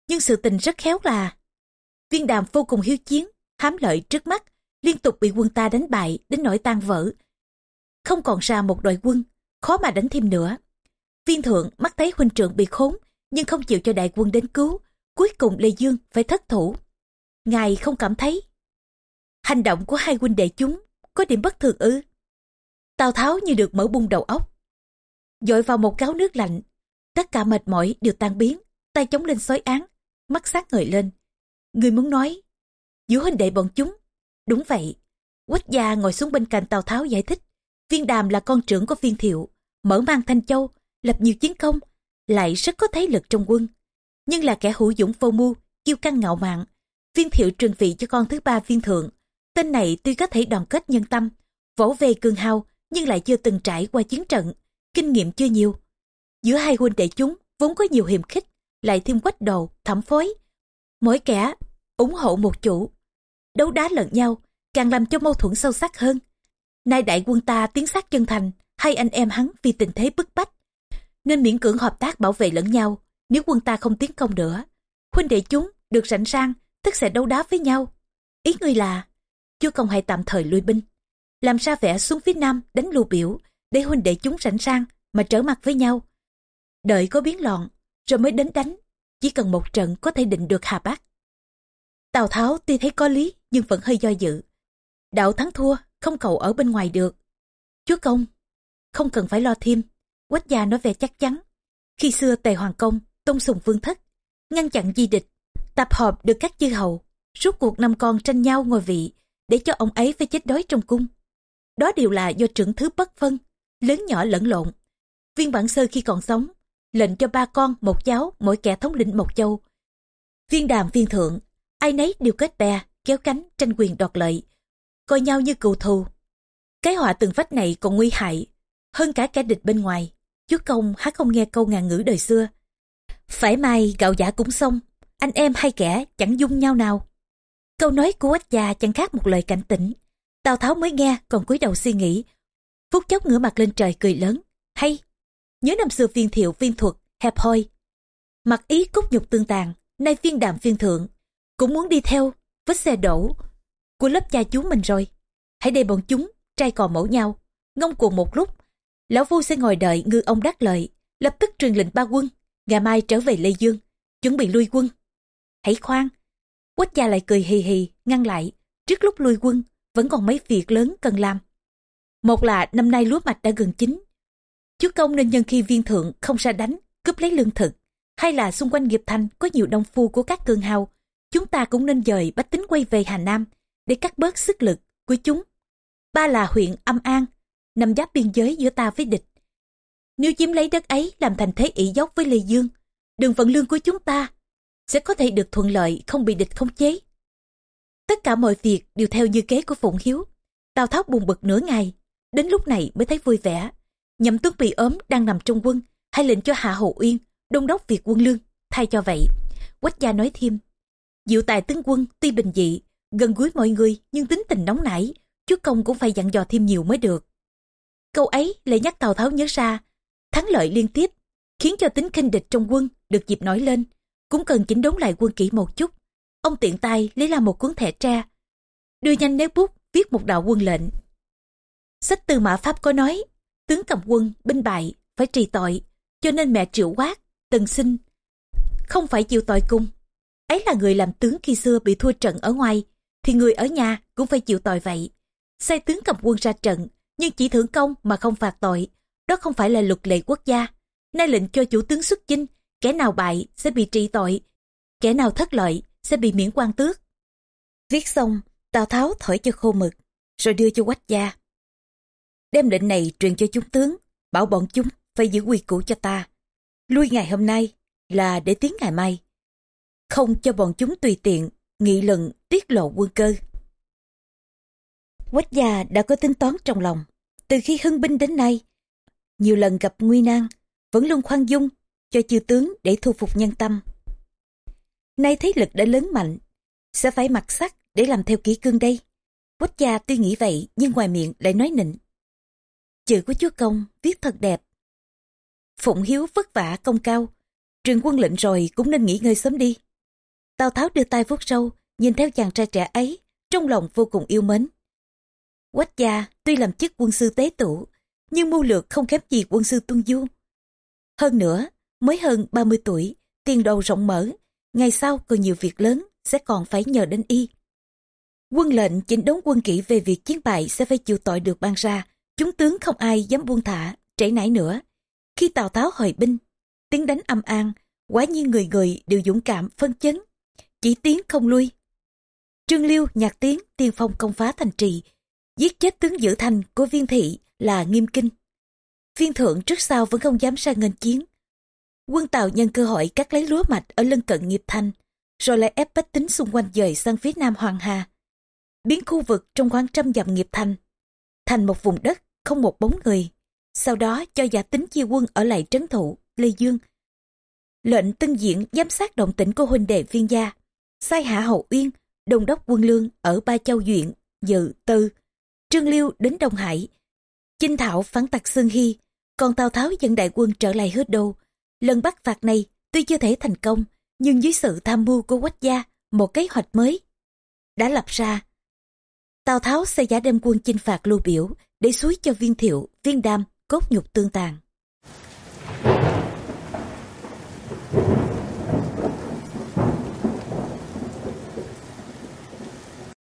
Nhưng sự tình rất khéo là Viên đàm vô cùng hiếu chiến, hám lợi trước mắt, liên tục bị quân ta đánh bại đến nỗi tan vỡ. Không còn ra một đội quân, khó mà đánh thêm nữa. Viên thượng mắt thấy huynh trưởng bị khốn, nhưng không chịu cho đại quân đến cứu, cuối cùng Lê Dương phải thất thủ. Ngài không cảm thấy. Hành động của hai huynh đệ chúng có điểm bất thường ư. Tào Tháo như được mở bung đầu óc. Dội vào một gáo nước lạnh, tất cả mệt mỏi đều tan biến, tay chống lên xói án, mắt sát người lên. Người muốn nói, giữa huynh đệ bọn chúng. Đúng vậy. Quách gia ngồi xuống bên cạnh Tào Tháo giải thích. Viên đàm là con trưởng của viên thiệu, mở mang Thanh Châu, lập nhiều chiến công, lại rất có thế lực trong quân. Nhưng là kẻ hữu dũng vô mưu, kiêu căng ngạo mạn. Viên thiệu truyền vị cho con thứ ba viên thượng. Tên này tuy có thể đoàn kết nhân tâm, vỗ về cường hào, nhưng lại chưa từng trải qua chiến trận, kinh nghiệm chưa nhiều. Giữa hai huynh đệ chúng vốn có nhiều hiềm khích, lại thêm quách đồ, thẩm phối, Mỗi kẻ ủng hộ một chủ, đấu đá lẫn nhau, càng làm cho mâu thuẫn sâu sắc hơn. Nay đại quân ta tiến sát chân thành, hai anh em hắn vì tình thế bức bách, nên miễn cưỡng hợp tác bảo vệ lẫn nhau. Nếu quân ta không tiến công nữa, huynh đệ chúng được rảnh sang, tức sẽ đấu đá với nhau. ý ngươi là, chúa công hãy tạm thời lui binh, làm ra vẻ xuống phía nam đánh lưu biểu, để huynh đệ chúng rảnh sang mà trở mặt với nhau. Đợi có biến loạn, rồi mới đến đánh, chỉ cần một trận có thể định được Hà Bắc. Tào Tháo tuy thấy có lý nhưng vẫn hơi do dự. Đạo thắng thua, không cầu ở bên ngoài được. Chúa công, không cần phải lo thêm. Quách gia nói về chắc chắn. Khi xưa Tề Hoàng Công, Tôn Sùng Vương Thất, ngăn chặn di địch, tập hợp được các chư hầu, suốt cuộc năm con tranh nhau ngồi vị, để cho ông ấy phải chết đói trong cung. Đó đều là do trưởng thứ bất phân, lớn nhỏ lẫn lộn. Viên bản sơ khi còn sống, lệnh cho ba con, một cháu, mỗi kẻ thống lĩnh một châu. Viên đàm viên thượng, ai nấy đều kết bè, kéo cánh, tranh quyền đoạt lợi, coi nhau như cựu thù. Cái họa từng vách này còn nguy hại, hơn cả kẻ địch bên ngoài. Chúa công há không nghe câu ngàn ngữ đời xưa. Phải may gạo giả cũng xong, anh em hai kẻ chẳng dung nhau nào. Câu nói của quách già chẳng khác một lời cảnh tỉnh. Tào Tháo mới nghe còn cúi đầu suy nghĩ. Phút chốc ngửa mặt lên trời cười lớn. Hay, nhớ năm xưa viên thiệu viên thuật, hẹp hoi. Mặc ý cốt nhục tương tàn, nay viên đạm viên thượng. Cũng muốn đi theo, với xe đổ, của lớp cha chú mình rồi. Hãy để bọn chúng, trai cò mẫu nhau, ngông cuồng một lúc. Lão Phu sẽ ngồi đợi ngư ông đắc lợi, lập tức truyền lệnh ba quân, ngày mai trở về Lê Dương, chuẩn bị lui quân. Hãy khoan, quách gia lại cười hì hì, ngăn lại, trước lúc lui quân, vẫn còn mấy việc lớn cần làm. Một là năm nay lúa mạch đã gần chín. Chúa công nên nhân khi viên thượng không ra đánh, cướp lấy lương thực. Hay là xung quanh nghiệp thành có nhiều đông phu của các cường hào. Chúng ta cũng nên dời bách tính quay về Hà Nam để cắt bớt sức lực của chúng. Ba là huyện Âm An, nằm giáp biên giới giữa ta với địch. Nếu chiếm lấy đất ấy làm thành thế ỷ dốc với Lê Dương, đường vận lương của chúng ta sẽ có thể được thuận lợi không bị địch khống chế. Tất cả mọi việc đều theo như kế của Phụng Hiếu. Tào Tháo buồn bực nửa ngày, đến lúc này mới thấy vui vẻ. Nhậm tuấn bị ốm đang nằm trong quân, hay lệnh cho Hạ Hậu Uyên, đông đốc việc quân lương, thay cho vậy. Quách gia nói thêm, diệu tài tướng quân tuy bình dị, gần gũi mọi người nhưng tính tình nóng nảy, chúa công cũng phải dặn dò thêm nhiều mới được. Câu ấy lại nhắc Tào Tháo nhớ ra, thắng lợi liên tiếp, khiến cho tính khinh địch trong quân được dịp nổi lên, cũng cần chỉnh đốn lại quân kỹ một chút. Ông tiện tay lấy ra một cuốn thẻ tre, đưa nhanh nét bút viết một đạo quân lệnh. Sách từ mã Pháp có nói, tướng cầm quân, binh bại, phải trì tội, cho nên mẹ triệu quát, tần sinh, không phải chịu tội cung. Ấy là người làm tướng khi xưa bị thua trận ở ngoài, thì người ở nhà cũng phải chịu tội vậy. Sai tướng cầm quân ra trận, nhưng chỉ thưởng công mà không phạt tội. Đó không phải là luật lệ quốc gia. Nay lệnh cho chủ tướng xuất chinh, kẻ nào bại sẽ bị trị tội, kẻ nào thất lợi sẽ bị miễn quan tước. Viết xong, Tào Tháo thổi cho khô mực, rồi đưa cho quách gia. Đem lệnh này truyền cho chúng tướng, bảo bọn chúng phải giữ quy củ cho ta. Lui ngày hôm nay là để tiến ngày mai. Không cho bọn chúng tùy tiện, nghị luận, tiết lộ quân cơ. Quách gia đã có tính toán trong lòng. Từ khi hưng binh đến nay, nhiều lần gặp nguy nan, vẫn luôn khoan dung cho chư tướng để thu phục nhân tâm. Nay thế lực đã lớn mạnh, sẽ phải mặc sắc để làm theo kỹ cương đây. Quách gia tuy nghĩ vậy nhưng ngoài miệng lại nói nịnh. Chữ của chúa công viết thật đẹp. Phụng hiếu vất vả công cao, truyền quân lệnh rồi cũng nên nghỉ ngơi sớm đi. Tào Tháo đưa tay vuốt sâu, nhìn theo chàng trai trẻ ấy, trong lòng vô cùng yêu mến. Quách gia tuy làm chức quân sư tế tủ, nhưng mưu lược không kém gì quân sư tuân du. Hơn nữa, mới hơn 30 tuổi, tiền đồ rộng mở, ngày sau còn nhiều việc lớn sẽ còn phải nhờ đến y. Quân lệnh chỉnh đốn quân kỹ về việc chiến bại sẽ phải chịu tội được ban ra, chúng tướng không ai dám buông thả, trễ nải nữa. Khi Tào Tháo hồi binh, tiếng đánh âm an, quả nhiên người người đều dũng cảm phân chấn, chỉ tiến không lui. Trương Liêu nhạc tiếng tiên phong công phá thành trì, giết chết tướng giữ thành của viên thị là nghiêm kinh. Viên thượng trước sau vẫn không dám sang nghênh chiến. Quân Tàu nhân cơ hội cắt lấy lúa mạch ở lân cận nghiệp thành, rồi lại ép bách tính xung quanh dời sang phía nam Hoàng Hà. Biến khu vực trong khoảng trăm dặm nghiệp thành, thành một vùng đất không một bóng người. Sau đó cho giả tính chia quân ở lại trấn thủ, Lê Dương. Lệnh tân diễn giám sát động tĩnh của huynh đệ viên gia, sai hạ hậu uyên, đồng đốc quân lương ở Ba Châu Duyện, Dự, Tư, Trương Liêu đến Đông Hải. Chinh Thảo phán tặc Sương Hy, còn Tào Tháo dẫn đại quân trở lại hứa đô. Lần bắt phạt này tuy chưa thể thành công, nhưng dưới sự tham mưu của quách gia, một kế hoạch mới đã lập ra. Tào Tháo xây giả đem quân chinh phạt lưu biểu để suối cho viên thiệu, viên đam, cốt nhục tương tàn.